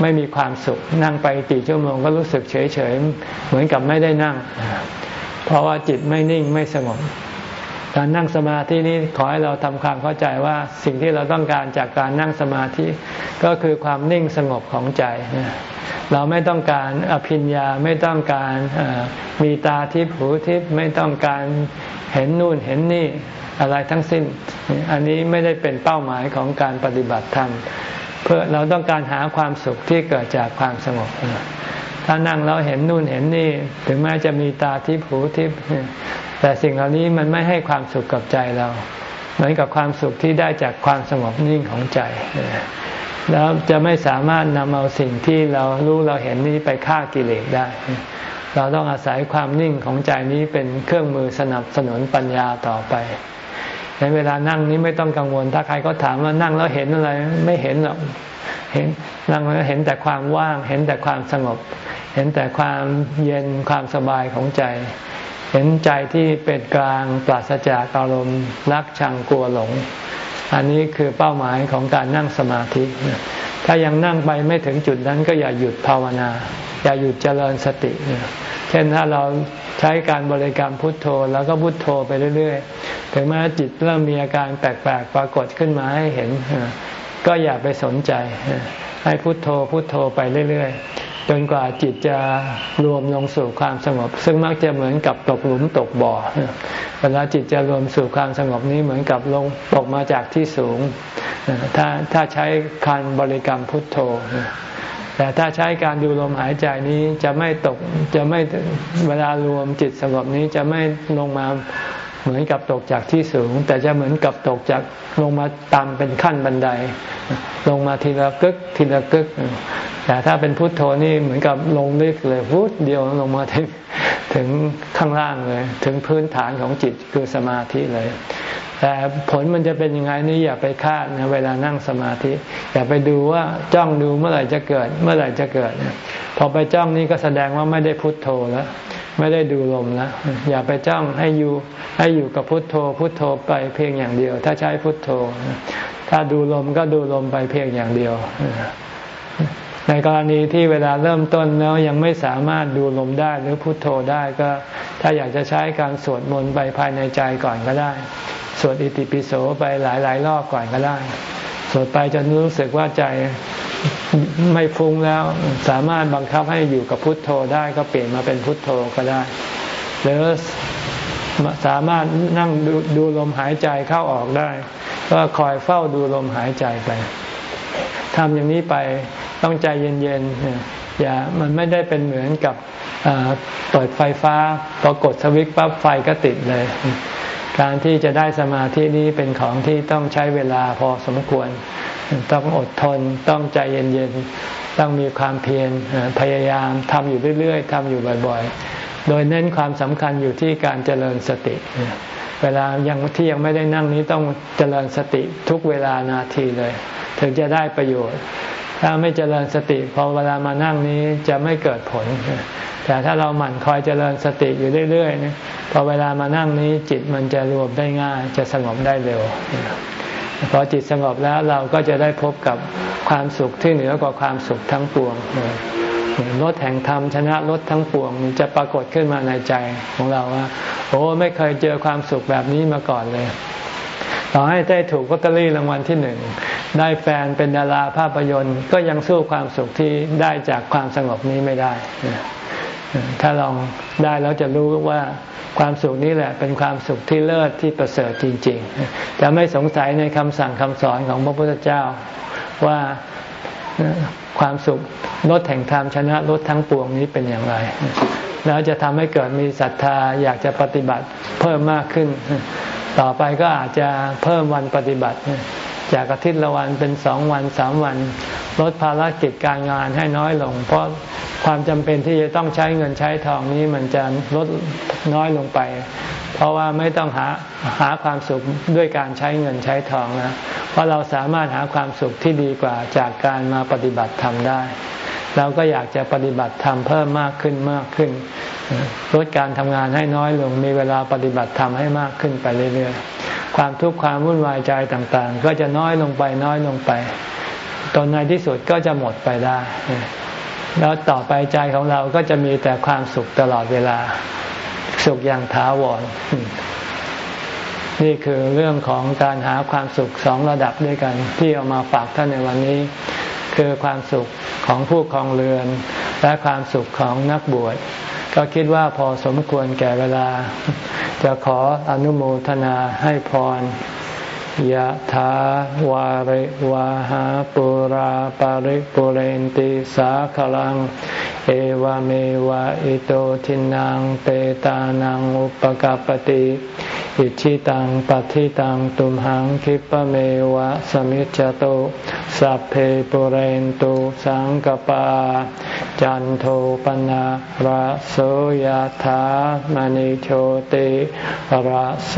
ไม่มีความสุข นั่งไปกี่ชั่วโมงก็รู้สึกเฉยเฉยเหมือนกับไม่ได้นั่ง เพราะว่าจิตไม่นิ่งไม่สงบ การนั่งสมาธินี้ขอให้เราทำความเข้าใจว่าสิ่งที่เราต้องการจากการนั่งสมาธิ ก็คือความนิ่งสงบของใจ เราไม่ต้องการอภิญญาไม่ต้องการมีตาทิพหูทิพไม่ต้องการเห็นนู่นเห็นนี่อะไรทั้งสิ้น อันนี้ไม่ได้เป็นเป้าหมายของการปฏิบัติธรรมเพื่อเราต้องการหาความสุขที่เกิดจากความสงบถ้านั่งแล้วเห็นนู่นเห็นนี่ ถึงแม้จะมีตาทิพหูทิพ แต่สิ่งเหล่านี้มันไม่ให้ความสุขกับใจเรา เหมือนกับความสุขที่ได้จากความสงบนิ่งของใจ แล้วจะไม่สามารถนำเอาสิ่งที่เรารู้เราเห็นนี้ไปฆ่ากิเลสได้ เราต้องอาศัยความนิ่งของใจนี้เป็นเครื่องมือสนับสนุนปัญญาต่อไปในเวลานั่งนี้ไม่ต้องกังวล ถ้าใครก็ถามว่านั่งแล้วเห็นอะไร ไม่เห็นหรอกเห็นนั่งแล้วเห็นแต่ความว่าง เห็นแต่ความสงบ เห็นแต่ความเย็นความสบายของใจ เห็นใจที่เป็นกลางปราศจากอารมณ์รักชังกลัวหลง อันนี้คือเป้าหมายของการนั่งสมาธิ ถ้ายังนั่งไปไม่ถึงจุดนั้นก็อย่าหยุดภาวนา อย่าหยุดเจริญสติ เช่นถ้าเราใช้การบริกรรมพุทโธแล้วก็พุทโธไปเรื่อยๆ ถึงแม้จิตเริ่มมีอาการแปลกๆปรากฏขึ้นมาให้เห็น ก็อย่าไปสนใจ ให้พุทโธพุทโธไปเรื่อยๆ จนกว่าจิตจะรวมลงสู่ความสงบ ซึ่งมักจะเหมือนกับตกหลุมตกบ่อเวลาจิตจะรวมสู่ความสงบนี้เหมือนกับลงตกมาจากที่สูง ถ้าถ้าใช้การบริกรรมพุทโธ แต่ถ้าใช้การดูลมหายใจนี้จะไม่ตกจะไม่เวลารวมจิตสงบนี้จะไม่ลงมา เหมือนกับตกจากที่สูง แต่จะเหมือนกับตกจากลงมาตามเป็นขั้นบันได ลงมาทีละกึกทีละกึก แต่ถ้าเป็นพุทโธนี่เหมือนกับลงลึกเลยพุทเดียวลงมาถึงถึงข้างล่างเลย ถึงพื้นฐานของจิตคือสมาธิเลย แต่ผลมันจะเป็นยังไงนี่อย่าไปคาดนะเวลานั่งสมาธิ อย่าไปดูว่าจ้องดูเมื่อไหร่จะเกิด เมื่อไหร่จะเกิดพอไปจ้องนี่ก็แสดงว่าไม่ได้พุทโธแล้ว ไม่ได้ดูลมแล้วอย่าไปจ้องให้อยู่ให้อยู่กับพุทโธ พุทโธไปเพียงอย่างเดียว ถ้าใช้พุทโธ ถ้าดูลมก็ดูลมไปเพียงอย่างเดียว ในกรณีที่เวลาเริ่มต้นแล้วยังไม่สามารถดูลมได้หรือพุทโธได้ก็ ถ้าอยากจะใช้การสวดมนต์ไปภายในใจก่อนก็ได้ สวดอิติปิโสไปหลายๆรอบก่อนก็ได้สวดไปจนรู้สึกว่าใจ ไม่ฟุ้งแล้ว สามารถบังคับให้อยู่กับพุทโธได้ก็เปลี่ยนมาเป็นพุทโธก็ได้ หรือสามารถนั่งดูดูลมหายใจเข้าออกได้ ก็คอยเฝ้าดูลมหายใจไปทำอย่างนี้ไปต้องใจเย็นๆอย่ามันไม่ได้เป็นเหมือนกับเปิดไฟฟ้าพอกดสวิตช์ปั๊บไฟก็ติดเลย การที่จะได้สมาธินี้เป็นของที่ต้องใช้เวลาพอสมควร ต้องอดทน ต้องใจเย็นๆ ต้องมีความเพียรพยายามทำอยู่เรื่อยๆทำอยู่บ่อยๆ โดยเน้นความสำคัญอยู่ที่การเจริญสติ เวลายังที่ยังไม่ได้นั่งนี้ต้องเจริญสติทุกเวลานาทีเลย ถึงจะได้ประโยชน์ ถ้าไม่เจริญสติพอเวลามานั่งนี้จะไม่เกิดผล แต่ถ้าเราหมั่นคอยเจริญสติอยู่เรื่อยๆพอเวลามานั่งนี้จิตมันจะรวมได้ง่าย จะสงบได้เร็ว พอจิตสงบแล้วเราก็จะได้พบกับความสุขที่เหนือกว่าความสุขทั้งปวงรถแห่งธรรมชนะรถทั้งปวงจะปรากฏขึ้นมาในใจของเราว่า โอ้ไม่เคยเจอความสุขแบบนี้มาก่อนเลยต่อให้ได้ถูกลอตเตอรี่รางวัลที่หนึ่งได้แฟนเป็นดาราภาพยนตร์ ก็ยังสู้ความสุขที่ได้จากความสงบนี้ไม่ได้ ถ้าลองได้แล้วจะรู้ว่าความสุขนี้แหละเป็นความสุขที่เลิศที่ประเสริฐจริง ๆ จะไม่สงสัยในคำสั่งคำสอนของพระพุทธเจ้าว่าความสุขลดแห่งธรรมชนะลดทั้งปวงนี้เป็นอย่างไรแล้วจะทำให้เกิดมีศรัทธาอยากจะปฏิบัติเพิ่มมากขึ้น ต่อไปก็อาจจะเพิ่มวันปฏิบัติ จากอาทิตย์ละวันเป็นสองวันสามวัน ลดภารกิจการงานให้น้อยลง เพราะ ความจำเป็นที่จะต้องใช้เงินใช้ทองนี้มันจะลดน้อยลงไป เพราะว่าไม่ต้องหาหาความสุขด้วยการใช้เงินใช้ทองนะเพราะเราสามารถหาความสุขที่ดีกว่าจากการมาปฏิบัติธรรมได้ เราก็อยากจะปฏิบัติธรรมเพิ่มมากขึ้นมากขึ้นลดการทำงานให้น้อยลงมีเวลาปฏิบัติธรรมให้มากขึ้นไปเรื่อยๆ ความทุกข์ความวุ่นวายใจต่างๆ ก็จะน้อยลงไปน้อยลงไป ตอนในที่สุดก็จะหมดไปได้ แล้วต่อไปใจของเราก็จะมีแต่ความสุขตลอดเวลา สุขอย่างถาวร นี่คือเรื่องของการหาความสุขสองระดับด้วยกัน ที่เอามาฝากท่านในวันนี้ คือความสุขของผู้ครองเรือน และความสุขของนักบวชก็คิดว่าพอสมควรแก่เวลา จะขออนุโมทนาให้พร ยะถาวาริวาหาปุราปาริปุเรนติสาขลัง เอวเมวะอิโตทินังเปตานังอุปกาปติอิชิตังปัฏิตังตุมหังคิปเมวะสมิจจโตสัพเพปุเรนตุสังกปา จันโทปนะระโสยธามณิโชติระโส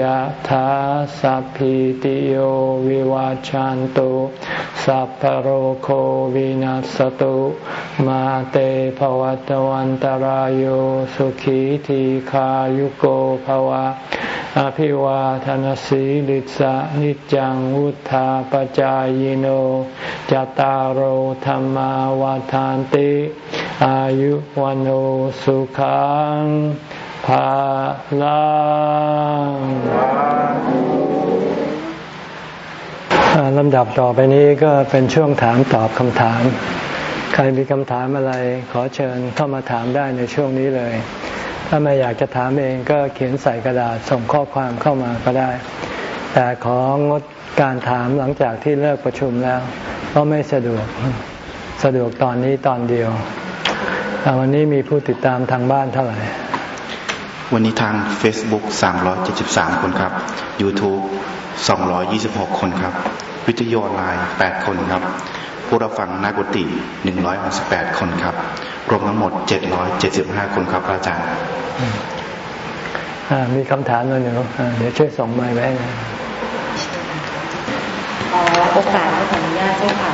ยธาสัพพิติโยวิวาจันตุสัพพโรโควินัสตุมาเตภวัตวันตารโยสุขีทีขายุโกภวะ อภิวาทนสีลิสะนิจังวุธาปจายโนจตารโหธรรมาวาทานติ อายุวันโอสุขังภาลังลำดับต่อไปนี้ก็เป็นช่วงถามตอบคำถาม ครมีคำถามอะไรขอเชิญเข้ามาถามได้ในช่วงนี้เลย ถ้าไม่อยากจะถามเองก็เขียนใส่กระดาษส่งข้อความเข้ามาก็ได้ แต่ของดการถามหลังจากที่เลิกประชุมแล้วเพราะไม่สะดวกสะดวกตอนนี้ตอนเดียววันนี้มีผู้ติดตามทางบ้านเท่าไหร่ วันนี้ทาง Facebook 373 คนครับ YouTube 226 คนครับ วิทยุออนไลน์ 8 คนครับ ผู้รับฟังนักกุฏิ168 คนครับ รวมทั้งหมด 775 คนครับอาจารย์มีคำถามหน่อยหนูเดี๋ยวช่วยส่งมาไว้นะขอโอกาสขออนุญาตเจ้าค่ะ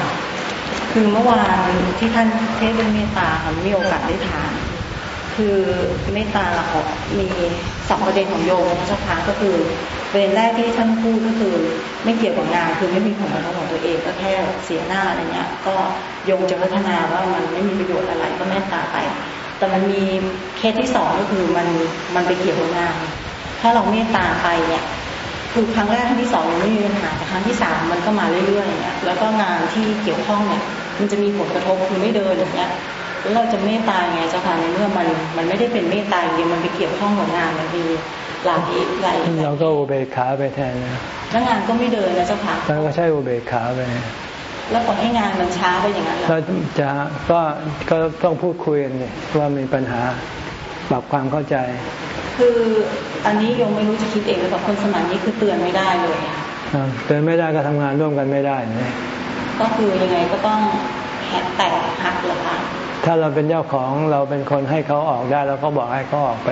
คือเมื่อวานที่ท่านเทศเรื่องเมตตาค่ะมีโอกาสได้ถามคือเมตตาเรามีสองประเด็นของโยมเจ้าค่ะก็คือ ประเด็นแรกที่ท่านพูดก็คือไม่เกี่ยวกับงานคือไม่มีผลกระทบของตัวเองก็แค่เสียหน้าอะไรเงี้ยก็ยงจะพัฒนาว่ามันไม่มีประโยชน์อะไรก็แม่ตาไป แต่มันมีเคสที่สองก็คือมันมันไปเกี่ยวกับงาน ถ้าเราเมตตาไปเนี่ยคือครั้งแรกครั้งที่สองยังไม่มีปัญหาแต่ครั้งที่สามมันก็มาเรื่อยๆเนี่ยแล้วก็งานที่เกี่ยวข้องเนี่ยมันจะมีผลกระทบคือไม่เดินอย่างเงี้ยแล้วเราจะเมตตาไงเจ้าค่ะในเมื่อมันมันไม่ได้เป็นเมตตาอย่างเดียวมันไปเกี่ยวข้องกับงานมันมี หลายหลายเราก็อุเบกขาไปแทนนะแล้วงานก็ไม่เดินนะเจ้าค่ะแล้วก็ใช่อุเบกขาไปแล้วปล่อยให้งานมันช้าไปอย่างนั้นเราจะก็ก็ต้องพูดคุยกันเลยว่ามีปัญหาปรับความเข้าใจ คืออันนี้ยังไม่รู้จะคิดเองหรือเปล่าคนสมัยนี้คือเตือนไม่ได้เลยเตือนไม่ได้ก็ทำงานร่วมกันไม่ได้นะก็คือยังไงก็ต้องแหกแตกหักเหรอคะถ้าเราเป็นเจ้าของเราเป็นคนให้เขาออกได้แล้วก็บอกให้เขาออกไป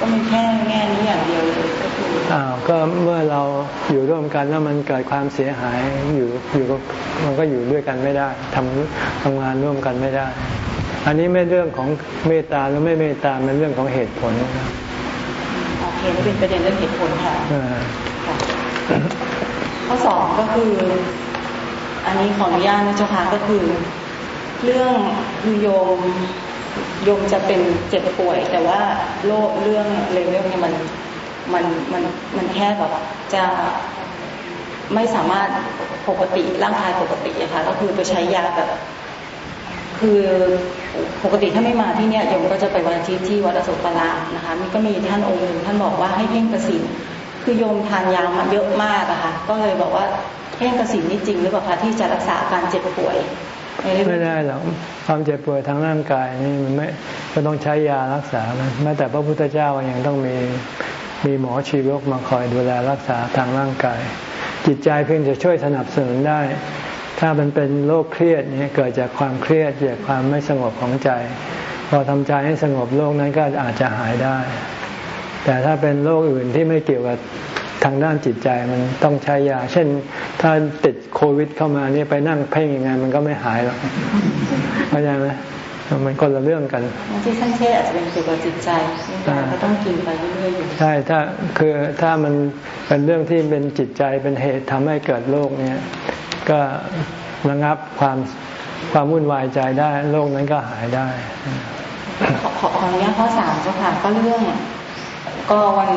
ก็มีแค่แง่นี้อย่างเดียวเลยก็คืออ้าวก็เมื่อเราอยู่ร่วมกันแล้วมันเกิดความเสียหายอยู่อยู่มันก็อยู่ด้วยกันไม่ได้ทำทำงานร่วมกันไม่ได้ อันนี้ไม่เรื่องของเมตตาหรือไม่เมตตามันเรื่องของเหตุผลโอเคนี่เป็นประเด็นเรื่องเหตุผลค่ะข้อสองก็คือ อันนี้ขออนุญาตนะเจ้าค่ะก็คือ เรื่องคือโยม โยมจะเป็นเจ็บป่วย แต่ว่าโรคเรื่องเลเวลเนี่ยมันมันมันมันแค่แบบจะไม่สามารถปกติร่างกายปกติอะค่ะก็คือไปใช้ยาแบบ คือปกติถ้าไม่มาที่เนี่ยโยมก็จะไปวันอาทิตย์ที่วัดอโศกรามนะคะมีก็มีท่านองค์หนึ่งท่านบอกว่าให้เพ่งกระสินคือโยมทานยามาเยอะมากอะค่ะก็เลยบอกว่าเพ่งกระสินนี่จริงหรือเปล่าคะที่จะรักษาการเจ็บป่วย ไม่ได้หรอกความเจ็บป่วยทางร่างกายนี่มันไม่ก็ต้องใช้ยารักษาแม้แต่พระพุทธเจ้ายังต้องมีมีหมอชีวกมาคอยดูแลรักษาทางร่างกาย จิตใจเพียงจะช่วยสนับสนุนได้ ถ้ามันเป็นโรคเครียดนี่เกิดจากความเครียดจากความไม่สงบของใจ พอทำใจให้สงบโรคนั้นก็อาจจะหายได้ แต่ถ้าเป็นโรคอื่นที่ไม่เกี่ยวกับ ทางด้านจิตใจมันต้องใช้ยา เช่น ถ้าติดโควิดเข้ามาเนี่ยไปนั่งเพ่งยังไงมันก็ไม่หายหรอกเข้าใจไหมมันคนละเรื่องกันที่ท่านเทศอาจจะเป็นเกี่ยวกับจิตใจก็ต้องกินไปเรื่อยๆอยู่ใช่ถ้าคือถ้ามันเป็นเรื่องที่เป็นจิตใจเป็นเหตุทำให้เกิดโรคเนี่ย ก็ระงับความความวุ่นวายใจได้โรคนั้นก็หายได้ ขอขออนุญาตข้อสามเจ้าค่ะก็เรื่อง ก็วัน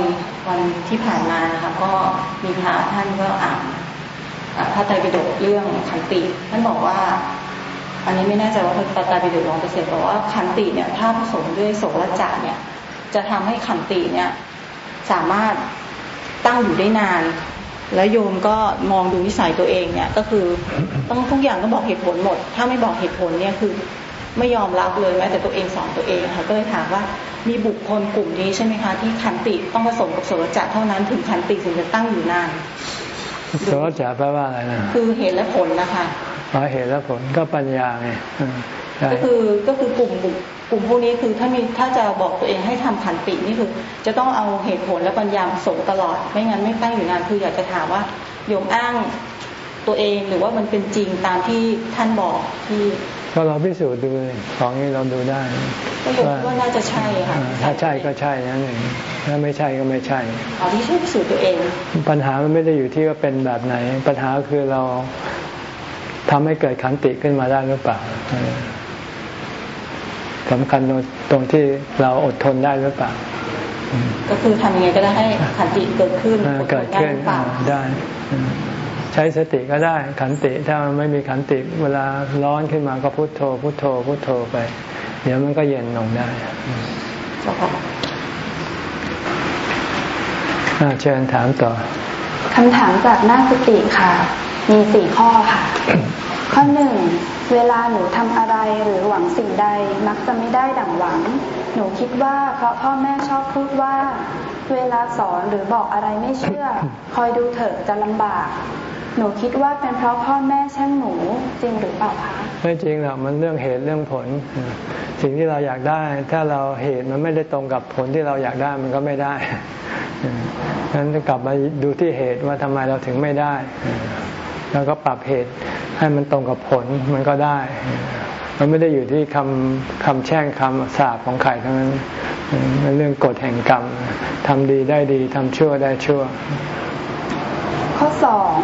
วันที่ผ่านมานะคะก็มีพระท่านก็อ่านพระไตรปิฎกเรื่องขันติ ท่านบอกว่า อันนี้ไม่แน่ใจว่าพระไตรปิฎกลองไปเสร็จบอกว่าขันติเนี่ย ถ้าผสมด้วยโสรจักเนี่ย จะทำให้ขันติเนี่ย สามารถตั้งอยู่ได้นาน แล้วโยมก็มองดูนิสัยตัวเองเนี่ย ก็คือต้องทุกอย่างต้องบอกเหตุผลหมด ถ้าไม่บอกเหตุผลเนี่ยคือ ไม่ยอมรับเลยแม้แต่ตัวเองสอนตัวเองค่ะก็เลยถามว่ามีบุคคลกลุ่มนี้ใช่ไหมคะ ที่ขันติต้องผสมกับโสรจักเท่านั้นถึงขันติถึงจะตั้งอยู่นานโสจะแปลว่าอะไรนะคือเหตุและผลนะคะอ๋อเหตุและผลก็ปัญญาไงก็คือก็คือกลุ่มกลุ่มพวกนี้คือถ้ามีถ้าจะบอกตัวเองให้ทำขันตินี่คือ จะต้องเอาเหตุผลและปัญญาผสมตลอด ไม่งั้นไม่ตั้งอยู่นานคืออยากจะถามว่าโยมอ้างตัวเองหรือว่ามันเป็นจริงตามที่ท่านบอกที่ ก็เราพิสูจน์ดูของนี้เราดูได้ว่าน่าจะใช่ค่ะถ้าใช่ก็ใช่นั่นเองถ้าไม่ใช่ก็ไม่ใช่อ๋อที่ช่วยพิสูจน์ตัวเอง ปัญหามันไม่ได้อยู่ที่ว่าเป็นแบบไหน ปัญหาคือเราทำให้เกิดขันติขึ้นมาได้หรือเปล่าสำคัญตรงที่เราอดทนได้หรือเปล่าก็คือทำยังไงก็ได้ให้ขันติเกิดขึ้นเกิดขึ้นได้ ใช้สติก็ได้ขันติถ้าไม่มีขันติเวลาร้อนขึ้นมาก็พุโทโธ พุโทโธ พุโทโธไป เดี๋ยวมันก็เย็นลงได้เชิญถามต่อคำถามจากหน้าสติค่ะ มีสี่ข้อค่ะ ข้อหนึ่งเวลาหนูทำอะไรหรือหวังสิ่งใดมักจะไม่ได้ดั่งหวัง หนูคิดว่าเพราะพ่อแม่ชอบพูดว่า เวลาสอนหรือบอกอะไรไม่เชื่อ คอยดูเถอะจะลำบาก หนูคิดว่าเป็นเพราะพ่อแม่ช่างหนูจริงหรือเปล่าคะไม่จริงหรอกมันเรื่องเหตุเรื่องผล สิ่งที่เราอยากได้ ถ้าเราเหตุมันไม่ได้ตรงกับผลที่เราอยากได้มันก็ไม่ได้ฉะนั้นกลับมาดูที่เหตุว่าทำไมเราถึงไม่ได้ แล้วก็ปรับเหตุให้มันตรงกับผลมันก็ได้ มันไม่ได้อยู่ที่คำคำแช่งคำสาบของใครทั้งนั้นเป็นเรื่องกฎแห่งกรรมทำดีได้ดีทำชั่วได้ชั่ว ข้อสอง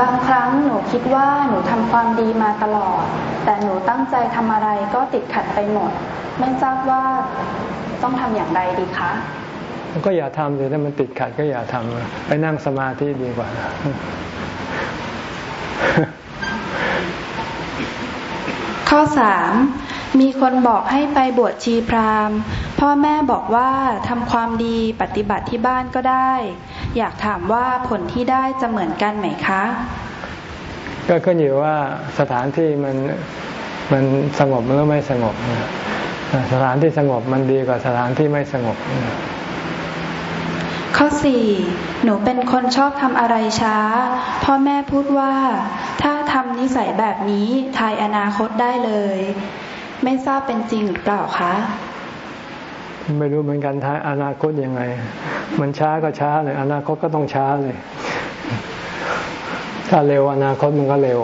บางครั้งหนูคิดว่าหนูทำความดีมาตลอด แต่หนูตั้งใจทำอะไรก็ติดขัดไปหมด ไม่ทราบว่าต้องทำอย่างไรดีคะก็อย่าทำเลยถ้ามันติดขัดก็อย่าทำไปนั่งสมาธิดีกว่า ข้อสามมีคนบอกให้ไปบวชชีพราหมณ์ พ่อแม่บอกว่าทำความดีปฏิบัติที่บ้านก็ได้ อยากถามว่าผลที่ได้จะเหมือนกันไหมคะ ก็ขึ้นอยู่ว่าสถานที่มันมันสงบหรือไม่สงบ สถานที่สงบมันดีกว่าสถานที่ไม่สงบ ข้อสี่หนูเป็นคนชอบทำอะไรช้า พ่อแม่พูดว่า ถ้าทำนิสัยแบบนี้ทายอนาคตได้เลย ไม่ทราบเป็นจริงหรือเปล่าคะ ไม่รู้เหมือนกันท้ายอนาคตยังไง มันช้าก็ช้าเลย อนาคตก็ต้องช้าเลย ถ้าเร็วอนาคตมันก็เร็ว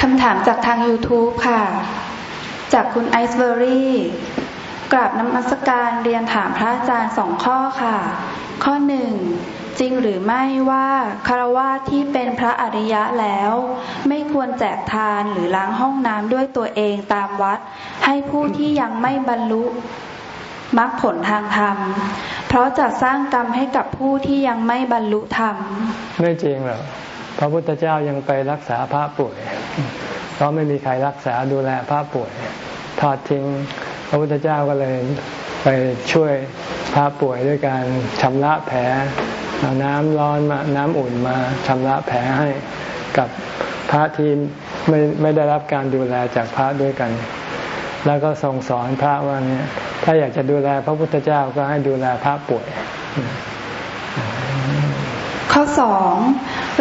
คำถามจากทาง YouTube ค่ะ จากคุณไอซ์เบอรี่กราบน้ำมัสการเรียนถามพระอาจารย์สองข้อค่ะ ข้อหนึ่ง จริงหรือไม่ว่าคารวะที่เป็นพระอริยะแล้ว ไม่ควรแจกทานหรือล้างห้องน้ำด้วยตัวเองตามวัด ให้ผู้ที่ยังไม่บรรลุมรรคผลทางธรรม เพราะจะสร้างกรรมให้กับผู้ที่ยังไม่บรรลุธรรม ไม่จริงหรอกพระพุทธเจ้ายังไปรักษาพระป่วย เพราะไม่มีใครรักษาดูแลพระป่วยทอดทิ้ง พระพุทธเจ้าก็เลยไปช่วยพระป่วยด้วยการชำระแผล เอาน้ำร้อนมาน้ำอุ่นมาชำระแผลให้กับพระที่ไม่ไม่ได้รับการดูแลจากพระด้วยกัน แล้วก็ทรงสอนพระว่าเนี่ยถ้าอยากจะดูแลพระพุทธเจ้าก็ให้ดูแลพระป่วย ข้อสอง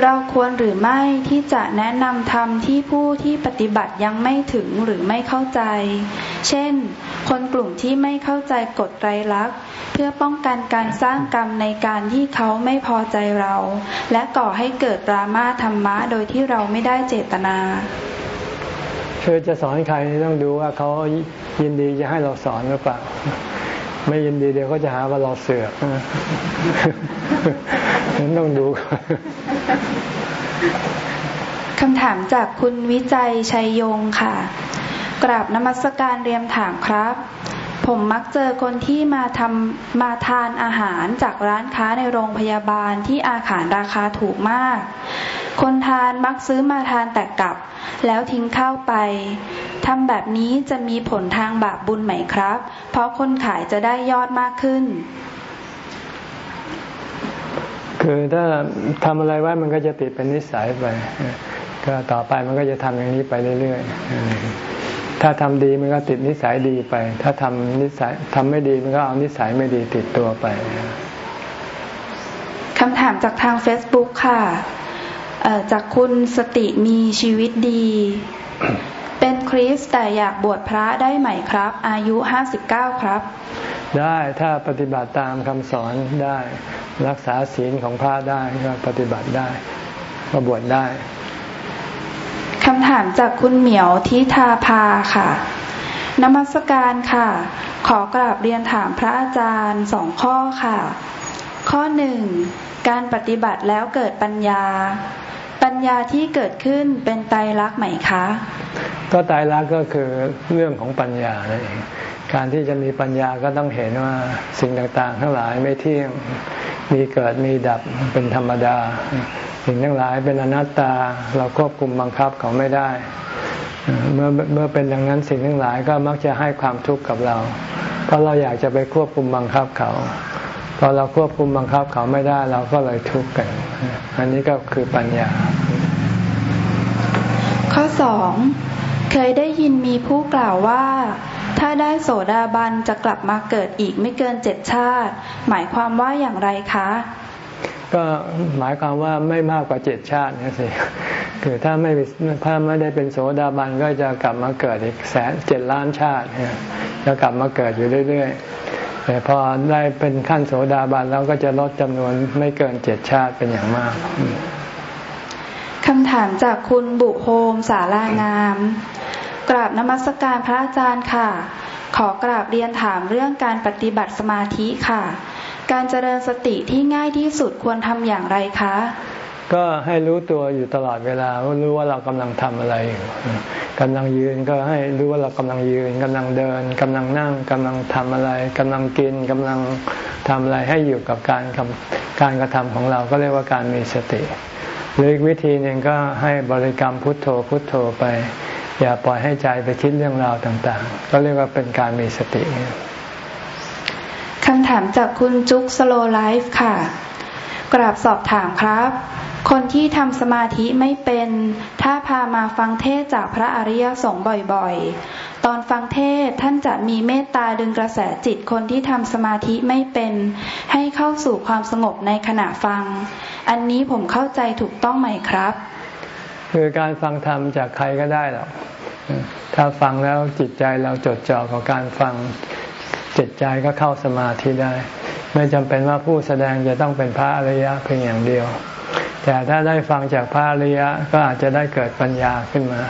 เราควรหรือไม่ที่จะแนะนำธรรมที่ผู้ที่ปฏิบัติยังไม่ถึงหรือไม่เข้าใจ เช่น คนกลุ่มที่ไม่เข้าใจกฎไตรลักษณ์เพื่อป้องกันการสร้างกรรมในการที่เขาไม่พอใจเรา และก่อให้เกิดปรามาธรรมะโดยที่เราไม่ได้เจตนาคือจะสอนใครต้องดูว่าเขายินดีจะให้เราสอนหรือเปล่า ไม่ยินดีเดี๋ยวก็จะหาว่าเราเสือก ต้องดูคำถามจากคุณวิจัยชัยยงค่ะ กราบนมัสการเรียมถามครับ ผมมักเจอคนที่มาทำมาทานอาหารจากร้านค้าในโรงพยาบาลที่อาหารราคาถูกมาก คนทานมักซื้อมาทานแต่กลับ แล้วทิ้งข้าวไปทำแบบนี้จะมีผลทางบาปบุญไหมครับ เพราะคนขายจะได้ยอดมากขึ้น คือถ้าทำอะไรไว้มันก็จะติดเป็นนิสัยไป ก็ต่อไปมันก็จะทำอย่างนี้ไปเรื่อยๆ ถ้าทำดีมันก็ติดนิสัยดีไป ถ้าทำนิสัยทำไม่ดีมันก็เอานิสัยไม่ดีติดตัวไปคำถามจากทาง Facebook ค่ะ จากคุณสติมีชีวิตดี เป็นคริสแต่อยากบวชพระได้ไหมครับ อายุห้าสิบเก้าครับ ได้ถ้าปฏิบัติตามคำสอนได้รักษาศีลของพระได้ก็ปฏิบัติได้ก็บวชได้คำถามจากคุณเหมียวทิทาภาค่ะนมัสการค่ะ ขอกราบเรียนถามพระอาจารย์สองข้อค่ะ ข้อหนึ่งการปฏิบัติแล้วเกิดปัญญา ปัญญาที่เกิดขึ้นเป็นไตรลักษณ์ไหมคะ ก็ไตรลักษณ์ก็คือเรื่องของปัญญานั่นเอง การที่จะมีปัญญาก็ต้องเห็นว่าสิ่งต่างๆ ทั้งหลายไม่เที่ยงมีเกิดมีดับเป็นธรรมดา สิ่งทั้งหลายเป็นอนัตตาเราควบคุมบังคับเขาไม่ได้ เมื่อเมื่อเป็นอย่างนั้นสิ่งทั้งหลายก็มักจะให้ความทุกข์กับเรา เพราะเราอยากจะไปควบคุมบังคับเขาพอเราควบคุมบังคับเขาไม่ได้เราก็เลยทุกข์กัน อันนี้ก็คือปัญญา ข้อสองเคยได้ยินมีผู้กล่าวว่า ถ้าได้โสดาบันจะกลับมาเกิดอีกไม่เกินเจ็ดชาติ หมายความว่าอย่างไรคะ ก็หมายความว่าไม่มากกว่าเจ็ดชาตินี่สิคือถ้าไม่ถ้าไม่ได้เป็นโสดาบันก็จะกลับมาเกิดอีกแสนเจ็ดล้านชาติจะกลับมาเกิดอยู่เรื่อยๆแต่พอได้เป็นขั้นโสดาบันแล้วก็จะลดจำนวนไม่เกินเจ็ดชาติเป็นอย่างมากคำถามจากคุณบุโฮมสารางาม กราบนมัสการพระอาจารย์ค่ะ ขอกราบเรียนถามเรื่องการปฏิบัติสมาธิค่ะ การเจริญสติที่ง่ายที่สุดควรทำอย่างไรคะ ก็ให้รู้ตัวอยู่ตลอดเวลาว่ารู้ว่าเรากำลังทำอะไรอยู่กำลังยืนก็ให้รู้ว่าเรากำลังยืนกำลังเดินกำลังนั่งกำลังทำอะไรกำลังกินกำลังทำอะไรให้อยู่กับการการกระทำของเราก็เรียกว่าการมีสติหรืออีกวิธีหนึ่งก็ให้บริกรรมพุทโธพุทโธไป อย่าปล่อยให้ใจไปคิดเรื่องราวต่างๆ ก็เรียกว่าเป็นการมีสติคำถามจากคุณจุ๊กสโลไลฟ์ค่ะ กราบสอบถามครับ คนที่ทำสมาธิไม่เป็น ถ้าพามาฟังเทศจากพระอริยสงฆ์บ่อยๆ ตอนฟังเทศท่านจะมีเมตตาดึงกระแสจิตคนที่ทำสมาธิไม่เป็น ให้เข้าสู่ความสงบในขณะฟัง อันนี้ผมเข้าใจถูกต้องไหมครับ คือการฟังธรรมจากใครก็ได้หรอกถ้าฟังแล้วจิตใจเราจดจ่อกับการฟังจิตใจก็เข้าสมาธิได้ ไม่จำเป็นว่าผู้แสดงจะต้องเป็นพระอริยะเพียงอย่างเดียว แต่ถ้าได้ฟังจากพระอริยะก็อาจจะได้เกิดปัญญาขึ้นมา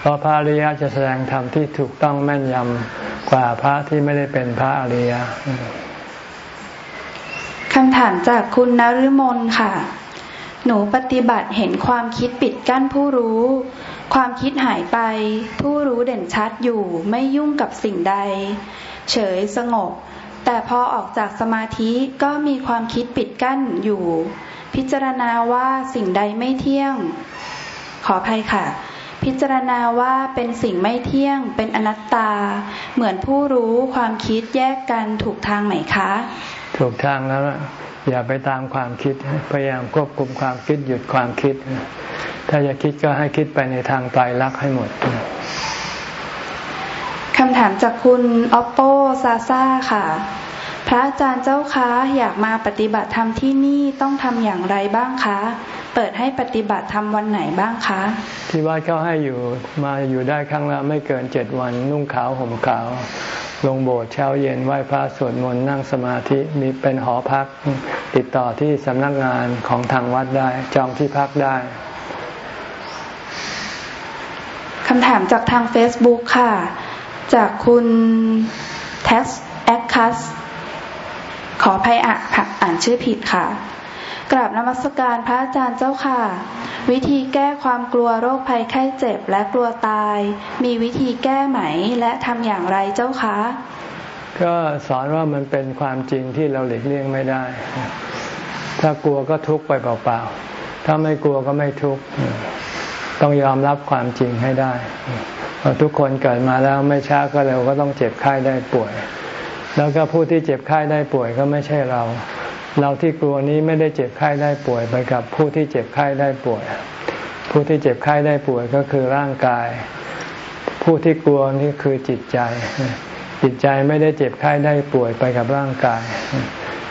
เพราะพระอริยะจะแสดงธรรมที่ถูกต้องแม่นยำกว่าพระที่ไม่ได้เป็นพระอริยะคำถามจากคุณนฤมลค่ะ หนูปฏิบัติเห็นความคิดปิดกั้นผู้รู้ ความคิดหายไป ผู้รู้เด่นชัดอยู่ไม่ยุ่งกับสิ่งใด เฉยสงบ แต่พอออกจากสมาธิก็มีความคิดปิดกั้นอยู่ พิจารณาว่าสิ่งใดไม่เที่ยง ขออภัยค่ะ พิจารณาว่าเป็นสิ่งไม่เที่ยง เป็นอนัตตา เหมือนผู้รู้ความคิดแยกกันถูกทางไหมคะ ถูกทางแล้ว อย่าไปตามความคิด พยายามควบคุมความคิดหยุดความคิด ถ้าจะคิดก็ให้คิดไปในทางตายรักให้หมดคำถามจากคุณออปโปซาซาค่ะ พระอาจารย์เจ้าคะอยากมาปฏิบัติธรรมที่นี่ต้องทำอย่างไรบ้างคะ เปิดให้ปฏิบัติธรรมวันไหนบ้างคะ ที่วัดเขาให้อยู่มาอยู่ได้ครั้งละไม่เกินเจ็ดวันนุ่งขาวห่มขาว ลงโบสถ์เช้าเย็นไหว้พระสวดมนต์นั่งสมาธิมีเป็นหอพัก ติดต่อที่สำนักงานของทางวัดได้จองที่พักได้คคำถามจากทาง Facebook ค่ะ จากคุณเทสแอคคัสขออภัยอะอ่านชื่อผิดค่ะ กราบนมัสการพระอาจารย์เจ้าค่ะ วิธีแก้ความกลัวโรคภัยไข้เจ็บและกลัวตาย มีวิธีแก้ไหมและทำอย่างไรเจ้าคะ ก็สอนว่ามันเป็นความจริงที่เราหลีกเลี่ยงไม่ได้ ถ้ากลัวก็ทุกข์ไปเปล่าๆ ถ้าไม่กลัวก็ไม่ทุกข์ ต้องยอมรับความจริงให้ได้ทุกคนเกิดมาแล้วไม่ช้าก็เร็วก็ต้องเจ็บไข้ได้ป่วย แล้วก็ผู้ที่เจ็บไข้ได้ป่วยก็ไม่ใช่เรา เราที่กลัวนี้ไม่ได้เจ็บไข้ได้ป่วยไปกับผู้ที่เจ็บไข้ได้ป่วย ผู้ที่เจ็บไข้ได้ป่วยก็คือร่างกาย ผู้ที่กลัวนี่คือจิตใจ จิตใจไม่ได้เจ็บไข้ได้ป่วยไปกับร่างกาย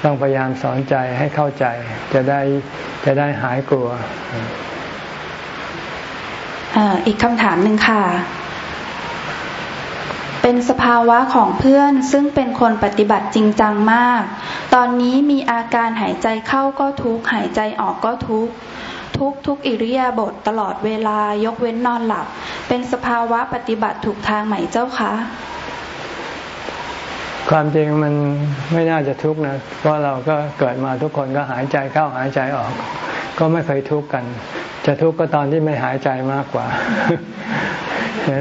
ต้องพยายามสอนใจให้เข้าใจ จะได้จะได้หายกลัวอีกคำถามหนึ่งค่ะ เป็นสภาวะของเพื่อนซึ่งเป็นคนปฏิบัติจริงจังมาก ตอนนี้มีอาการหายใจเข้าก็ทุกหายใจออกก็ทุกทุกทุกอิริยาบถตลอดเวลายกเว้นนอนหลับ เป็นสภาวะปฏิบัติถูกทางไหมเจ้าคะ ความจริงมันไม่น่าจะทุกข์นะเพราะเราก็เกิดมาทุกคนก็หายใจเข้าหายใจออก ก็ไม่เคยทุกข์กัน จะทุกข์ก็ตอนที่ไม่หายใจมากกว่า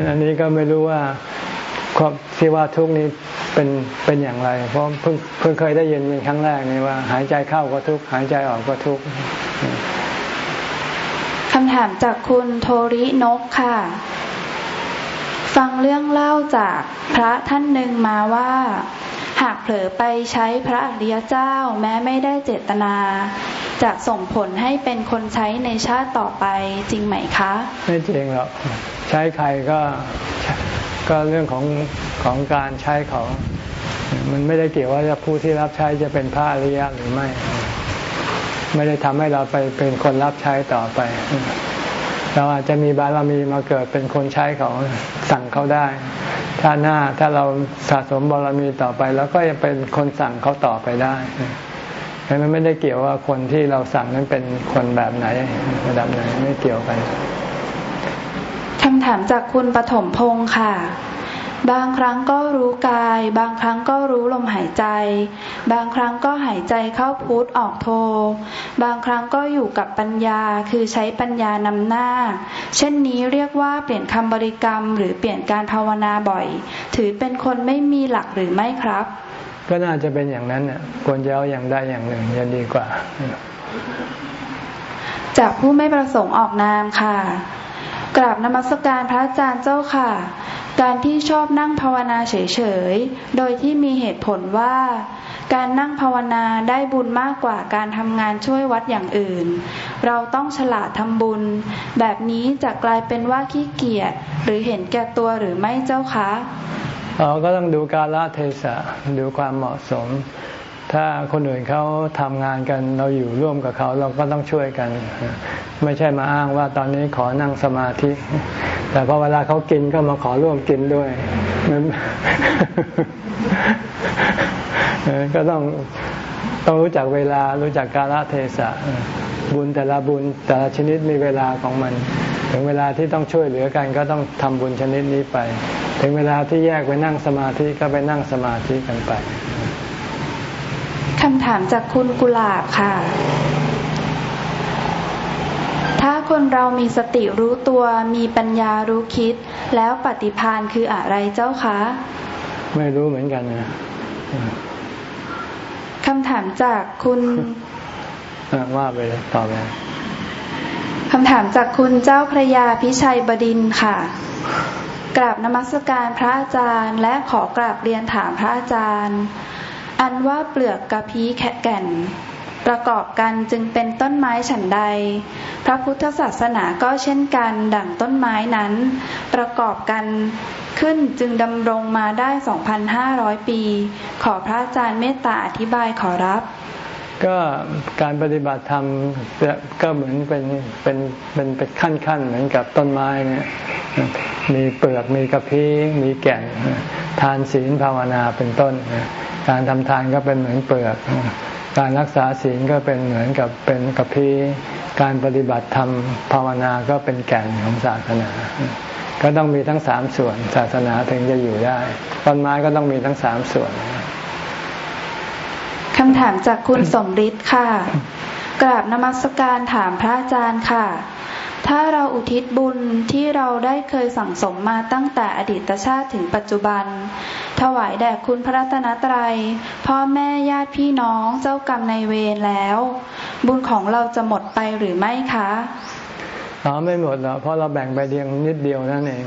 อันนี้ก็ไม่รู้ว่า ความที่ว่าทุกข์นี้เป็นเป็นอย่างไร เพราะเพิ่งเพิ่งเคยได้ยินเป็นครั้งแรกนี่ว่า หายใจเข้าก็ทุกข์หายใจออกก็ทุกข์คำถามจากคุณโทรินกค่ะ ฟังเรื่องเล่าจากพระท่านหนึ่งมาว่า หากเผลอไปใช้พระอริยเจ้าแม้ไม่ได้เจตนา จะส่งผลให้เป็นคนใช้ในชาติต่อไปจริงไหมคะ ไม่จริงหรอกใช้ใครก็ ก็เรื่องของของการใช้เขามันไม่ได้เกี่ยวว่าจะผู้ที่รับใช้จะเป็นพระอริยะหรือไม่ ไม่ได้ทำให้เราไปเป็นคนรับใช้ต่อไป เราอาจจะมีบารมีมาเกิดเป็นคนใช้เขาสั่งเขาได้ ถ้าหน้าถ้าเราสะสมบารมีต่อไป แล้วก็ยังเป็นคนสั่งเขาต่อไปได้แต่มันไม่ได้เกี่ยวว่าคนที่เราสั่งนั้นเป็นคนแบบไหนระดับไหนไม่เกี่ยวกัน ถามจากคุณปฐมพงศ์ค่ะ บางครั้งก็รู้กาย บางครั้งก็รู้ลมหายใจ บางครั้งก็หายใจเข้าพุทออกโท บางครั้งก็อยู่กับปัญญาคือใช้ปัญญานำหน้า เช่นนี้เรียกว่าเปลี่ยนคำบริกรรม หรือเปลี่ยนการภาวนาบ่อย ถือเป็นคนไม่มีหลักหรือไม่ครับ ก็น่าจะเป็นอย่างนั้นน่ะควรจะเอาอย่างใดอย่างหนึ่งจะดีกว่า จากผู้ไม่ประสงค์ออกนามค่ะ กราบนมัสการพระอาจารย์เจ้าค่ะ การที่ชอบนั่งภาวนาเฉยๆ โดยที่มีเหตุผลว่า การนั่งภาวนาได้บุญมากกว่าการทำงานช่วยวัดอย่างอื่น เราต้องฉลาดทำบุญ แบบนี้จะกลายเป็นว่าขี้เกียจหรือเห็นแก่ตัวหรือไม่เจ้าคะเราก็ต้องดูกาลเทศะดูความเหมาะสม ถ้าคนอื่นเขาทำงานกันเราอยู่ร่วมกับเขาเราก็ต้องช่วยกัน ไม่ใช่มาอ้างว่าตอนนี้ขอนั่งสมาธิ แต่พอเวลาเขากินก็มาขอร่วมกินด้วย ก็ต้องต้องรู้จักเวลารู้จักกาลเทศะบุญแต่ละบุญแต่ละชนิดมีเวลาของมัน ถึงเวลาที่ต้องช่วยเหลือกันก็ต้องทำบุญชนิดนี้ไป ถึงเวลาที่แยกไปนั่งสมาธิก็ไปนั่งสมาธิกันไป คำถามจากคุณกุหลาบค่ะ ถ้าคนเรามีสติรู้ตัวมีปัญญารู้คิด แล้วปฏิพานคืออะไรเจ้าคะ ไม่รู้เหมือนกันนะคำถามจากคุณว่าไปต่อไปคำถามจากคุณเจ้าพระยาพิชัยบดินค่ะ กราบนมัสการพระอาจารย์ และขอกราบเรียนถามพระอาจารย์ อันว่าเปลือกกระพี้แแก่น ประกอบกันจึงเป็นต้นไม้ฉันใด พระพุทธศาสนาก็เช่นกันดั่งต้นไม้นั้น ประกอบกันขึ้นจึงดำรงมาได้ 2,500 ปี ขอพระอาจารย์เมตตาอธิบายขอรับ ก็การปฏิบัติธรรมก็เหมือนเป็นเป็นเป็นเป็นขั้นขั้นเหมือนกับต้นไม้เนี่ยมีเปลือกมีกระพี้มีแก่น ทานศีลภาวนาเป็นต้น การทำทานก็เป็นเหมือนเปลือก การรักษาศีลก็เป็นเหมือนกับเป็นกับพีการปฏิบัติธรรมภาวนาก็เป็นแก่นของศาสนา ก็ต้องมีทั้งสามส่วน ศาสนาถึงจะอยู่ได้ ต้นไม้ก็ต้องมีทั้งสามส่วนคำถามจากคุณสมฤทธิ์ค่ะ กราบนมัสการถามพระอาจารย์ค่ะ ถ้าเราอุทิศบุญที่เราได้เคยสั่งสมมาตั้งแต่อดีตชาติถึงปัจจุบัน ถวายแด่คุณพระรัตนตรัย พ่อแม่ญาติพี่น้องเจ้ากรรมในายเวรแล้ว บุญของเราจะหมดไปหรือไม่คะอ๋อไม่หมดหรอกเพราะเราแบ่งไปเพียงนิดเดียวนั่นเอง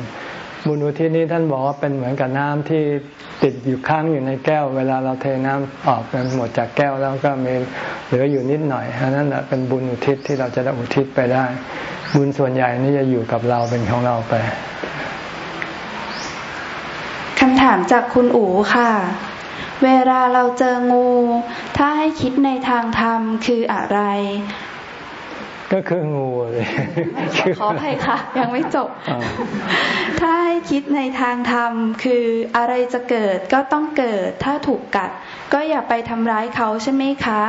บุญอุทิศนี้ท่านบอกว่าเป็นเหมือนกับน้ำที่ติดอยู่ค้างอยู่ในแก้ว เวลาเราเทน้ำออกกันหมดจากแก้วแล้วก็มีเหลืออยู่นิดหน่อยอันนั้นแหละเป็นบุญอุทิศที่เราจะได้อุทิศไปได้ บุญส่วนใหญ่นี่จะอยู่กับเราเป็นของเราไปคำถามจากคุณอู๋ค่ะ เวลาเราเจองู ถ้าให้คิดในทางธรรมคืออะไร ก็คืองูเลยขออภัยค่ะ ยังไม่จบอ่าถ้าให้คิดในทางธรรมคืออะไรจะเกิดก็ต้องเกิด ถ้าถูกกัด ก็อย่าไปทำร้ายเขาใช่ไหมคะ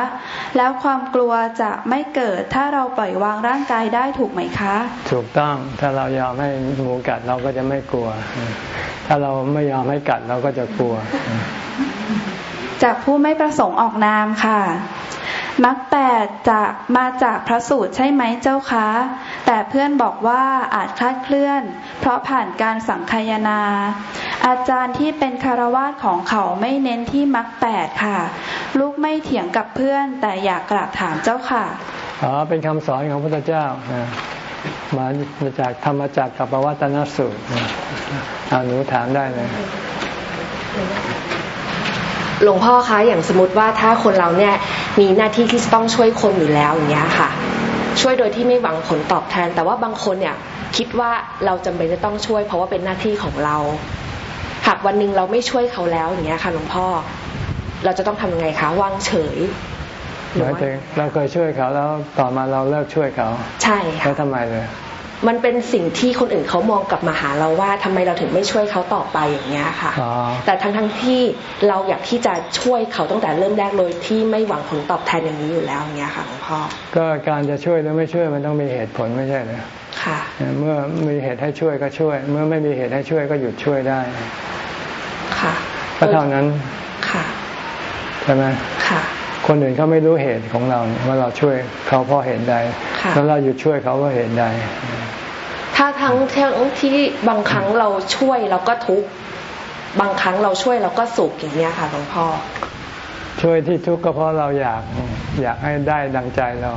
แล้วความกลัวจะไม่เกิดถ้าเราปล่อยวางร่างกายได้ถูกไหมคะ ถูกต้องถ้าเรายอมให้งูกัดเราก็จะไม่กลัว ถ้าเราไม่ยอมให้กัดเราก็จะกลัว จากผู้ไม่ประสงค์ออกนามค่ะ มรรคแปดจะมาจากพระสูตรใช่ไหมเจ้าคะ แต่เพื่อนบอกว่าอาจคลาดเคลื่อน เพราะผ่านการสังคายนา อาจารย์ที่เป็นคารวาสของเขาไม่เน้นที่มรรคแปดค่ะ ลูกไม่เถียงกับเพื่อน แต่อยากกราบถามเจ้าค่ะอ๋อเป็นคำสอนของพระพุทธเจ้ามาจากธรรมจักรกับปวัตนสูตรเอาหนูถามได้เลย หลวงพ่อคะอย่างสมมติว่าถ้าคนเราเนี่ยมีหน้าที่ที่จะต้องช่วยคนอยู่แล้วอย่างเงี้ยค่ะ ช่วยโดยที่ไม่หวังผลตอบแทน แต่ว่าบางคนเนี่ยคิดว่าเราจำเป็นจะต้องช่วย เพราะว่าเป็นหน้าที่ของเรา หากวันหนึ่งเราไม่ช่วยเขาแล้วอย่างเงี้ยค่ะหลวงพ่อ เราจะต้องทำยังไงคะวางเฉยหหรือมายว่าถึงเราเคยช่วยเขาแล้วต่อมาเราเลิกช่วยเขา ใช่แล้ค่ะวทำไมเลย มันเป็นสิ่งที่คนอื่นเขามองกลับมาหาเราว่าทำไมเราถึงไม่ช่วยเขาต่อไปอย่างเงี้ยค่ะอ๋อแต่ทั้งทั้งๆที่เราอยากที่จะช่วยเขาตั้งแต่เริ่มแรกเลยที่ไม่หวังผลตอบแทนอย่างนี้อยู่แล้วอย่างเงี้ยค่ะหลวงพ่อก็การจะช่วยหรือไม่ช่วยมันต้องมีเหตุผลไม่ใช่เหรอค่ะ เมื่อมีเหตุให้ช่วยก็ช่วย เมื่อไม่มีเหตุให้ช่วยก็หยุดช่วยได้ ค่ะก็เท่านั้นค่ะใช่ไหมค่ะ คนอื่นเขาไม่รู้เหตุของเราเนี่ยว่าเราช่วยเขาเพราะเหตุใดค่ะแล้วเราหยุดช่วยเขาเพราะเหตุใด ถ้าทั้งทั้งที่บางครั้งเราช่วยเราก็ทุกข์บางครั้งเราช่วยเราก็สุขอย่างเงี้ยค่ะหลวงพ่อช่วยที่ทุกข์ก็เพราะเราอยากอยากให้ได้ดังใจเรา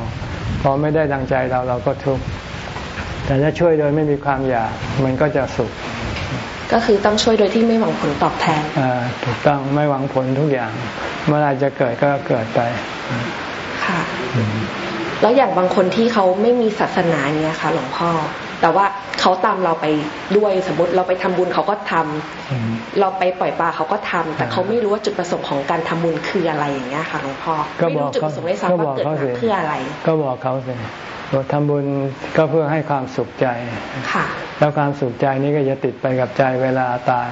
พอไม่ได้ดังใจเราเราก็ทุกข์แต่ถ้าช่วยโดยไม่มีความอยากมันก็จะสุข ก็คือต้องช่วยโดยที่ไม่หวังผลตอบแทนอ่าถูกต้องไม่หวังผลทุกอย่าง เมื่อไหรจะเกิดก็เกิดไปค่ะแล้วอย่างบางคนที่เขาไม่มีศาสนาเนี้ยค่ะ หลวงพ่อ แต่ว่าเขาตามเราไปด้วยสมมติเราไปทำบุญเขาก็ทำอืมเราไปปล่อยปลาเขาก็ทำแต่เขาไม่รู้ว่าจุดประสงค์ของการทำบุญคืออะไรอย่างเงี้ยค่ะหลวงพ่อก็ไม่บอกรู้จุดเขาประสงค์ด้วยก็ซ้ำบว่าอกเกิดเขามาสิเพื่ออะไร ก็บอกเขาสิบอก ทำบุญก็เพื่อให้ความสุขใจค่ะแล้วความสุขใจนี้ก็จะติดไปกับใจเวลาตาย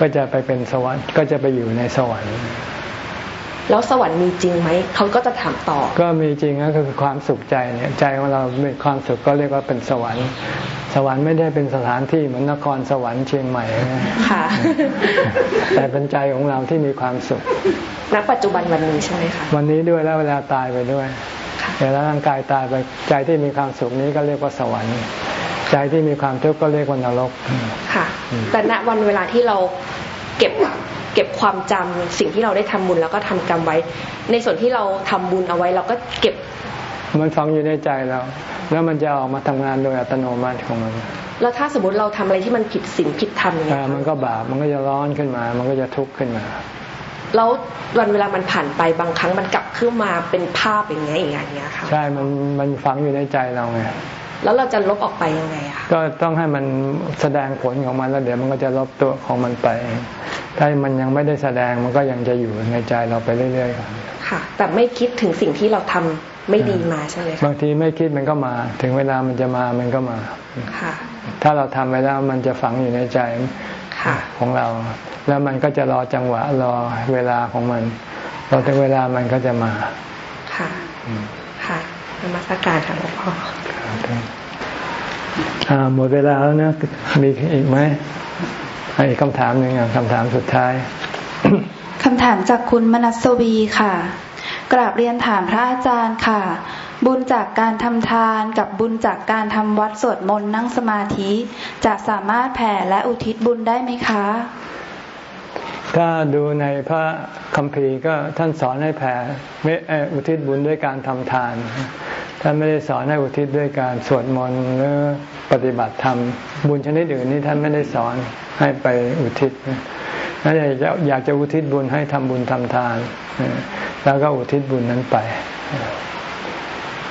ก็จะไปเป็นสวรรค์ ก็จะไปอยู่ในสวรรค์ แล้วสวรรค์มีจริงไหม เขาก็จะถามต่อ ก็มีจริงก็คือความสุขใจเนี่ย ใจของเรามีความสุขก็เรียกว่าเป็นสวรรค์ สวรรค์ไม่ได้เป็นสถานที่เหมือนนครสวรรค์เชียงใหม่นะค่ะ แต่เป็นใจของเราที่มีความสุข ณ ปัจจุบันวันนี้ใช่ไหมคะ วันนี้ด้วยแล้วเวลาตายไปด้วยค่ะ เวลาร่างกายตายไปใจที่มีความสุขนี้ก็เรียกว่าสวรรค์ ใจที่มีความทุกข์ก็เรียกว่านรกค่ะ แต่ณวันเวลาที่เราเก็บเก็บความจำสิ่งที่เราได้ทำบุญแล้วก็ทำกรรมไว้ ในส่วนที่เราทำบุญเอาไว้ เราก็เก็บ มันฝังอยู่ในใจเราแล้วมันจะออกมาทำงานโดยอัตโนมัติของมันแล้วถ้าสมมติเราทำอะไรที่มันผิดศีลผิดธรรมอย่างเอเงี้อยมันก็บาปมันก็จะร้อนขึ้นมา มันก็จะทุกข์ขึ้นมา แล้ววันเวลามันผ่านไปบางครั้งมันกลับขึ้นมาเป็นภาพอย่างเงี้ยอย่างเงี้ยค่ะใช่มันมันฝังอยู่ในใจเราไงแล้วเราจะลบออกไปยังไงอะคะก็ต้องให้มันแสดงผลของมันแล้วเดี๋ยวมันก็จะลบตัวของมันไปเองถ้ามันยังไม่ได้แสดงมันก็ยังจะอยู่ในใจเราไปเรื่อยๆครับค่ะ แต่ไม่คิดถึงสิ่งที่เราทำไม่ดีมาใช่ไหมคะบางทีไม่คิดมันก็มา ถึงเวลามันจะมามันก็มา ค่ะ ถ้าเราทำไปแล้วมันจะฝังอยู่ในใจค่ะ ของเรา แล้วมันก็จะรอจังหวะรอเวลาของมันพอถึงเวลามันก็จะมา ค่ะค่ะนมัสการค่ะหลวงพ่ออ่าหมดเวลาแล้วนะมีอีกไหมอีกคำถามหนึ่งคำถามสุดท้ายคำถามจากคุณมนัสวีค่ะ กราบเรียนถามพระอาจารย์ค่ะ บุญจากการทำทานกับบุญจากการทำวัดสวดมนต์นั่งสมาธิ จะสามารถแผ่และอุทิศบุญได้ไหมคะ ถ้าดูในพระคัมภีร์ก็ท่านสอนให้แผ่อุทิศบุญด้วยการทำทานท่านไม่ได้สอนให้อุทิศด้วยการสวดมนต์หรือปฏิบัติธรรม บุญชนิดอื่นนี้ท่านไม่ได้สอนให้ไปอุทิศถ้าอยากจะอยากจะอุทิศบุญให้ทำบุญทำทาน แล้วก็อุทิศบุญนั้นไป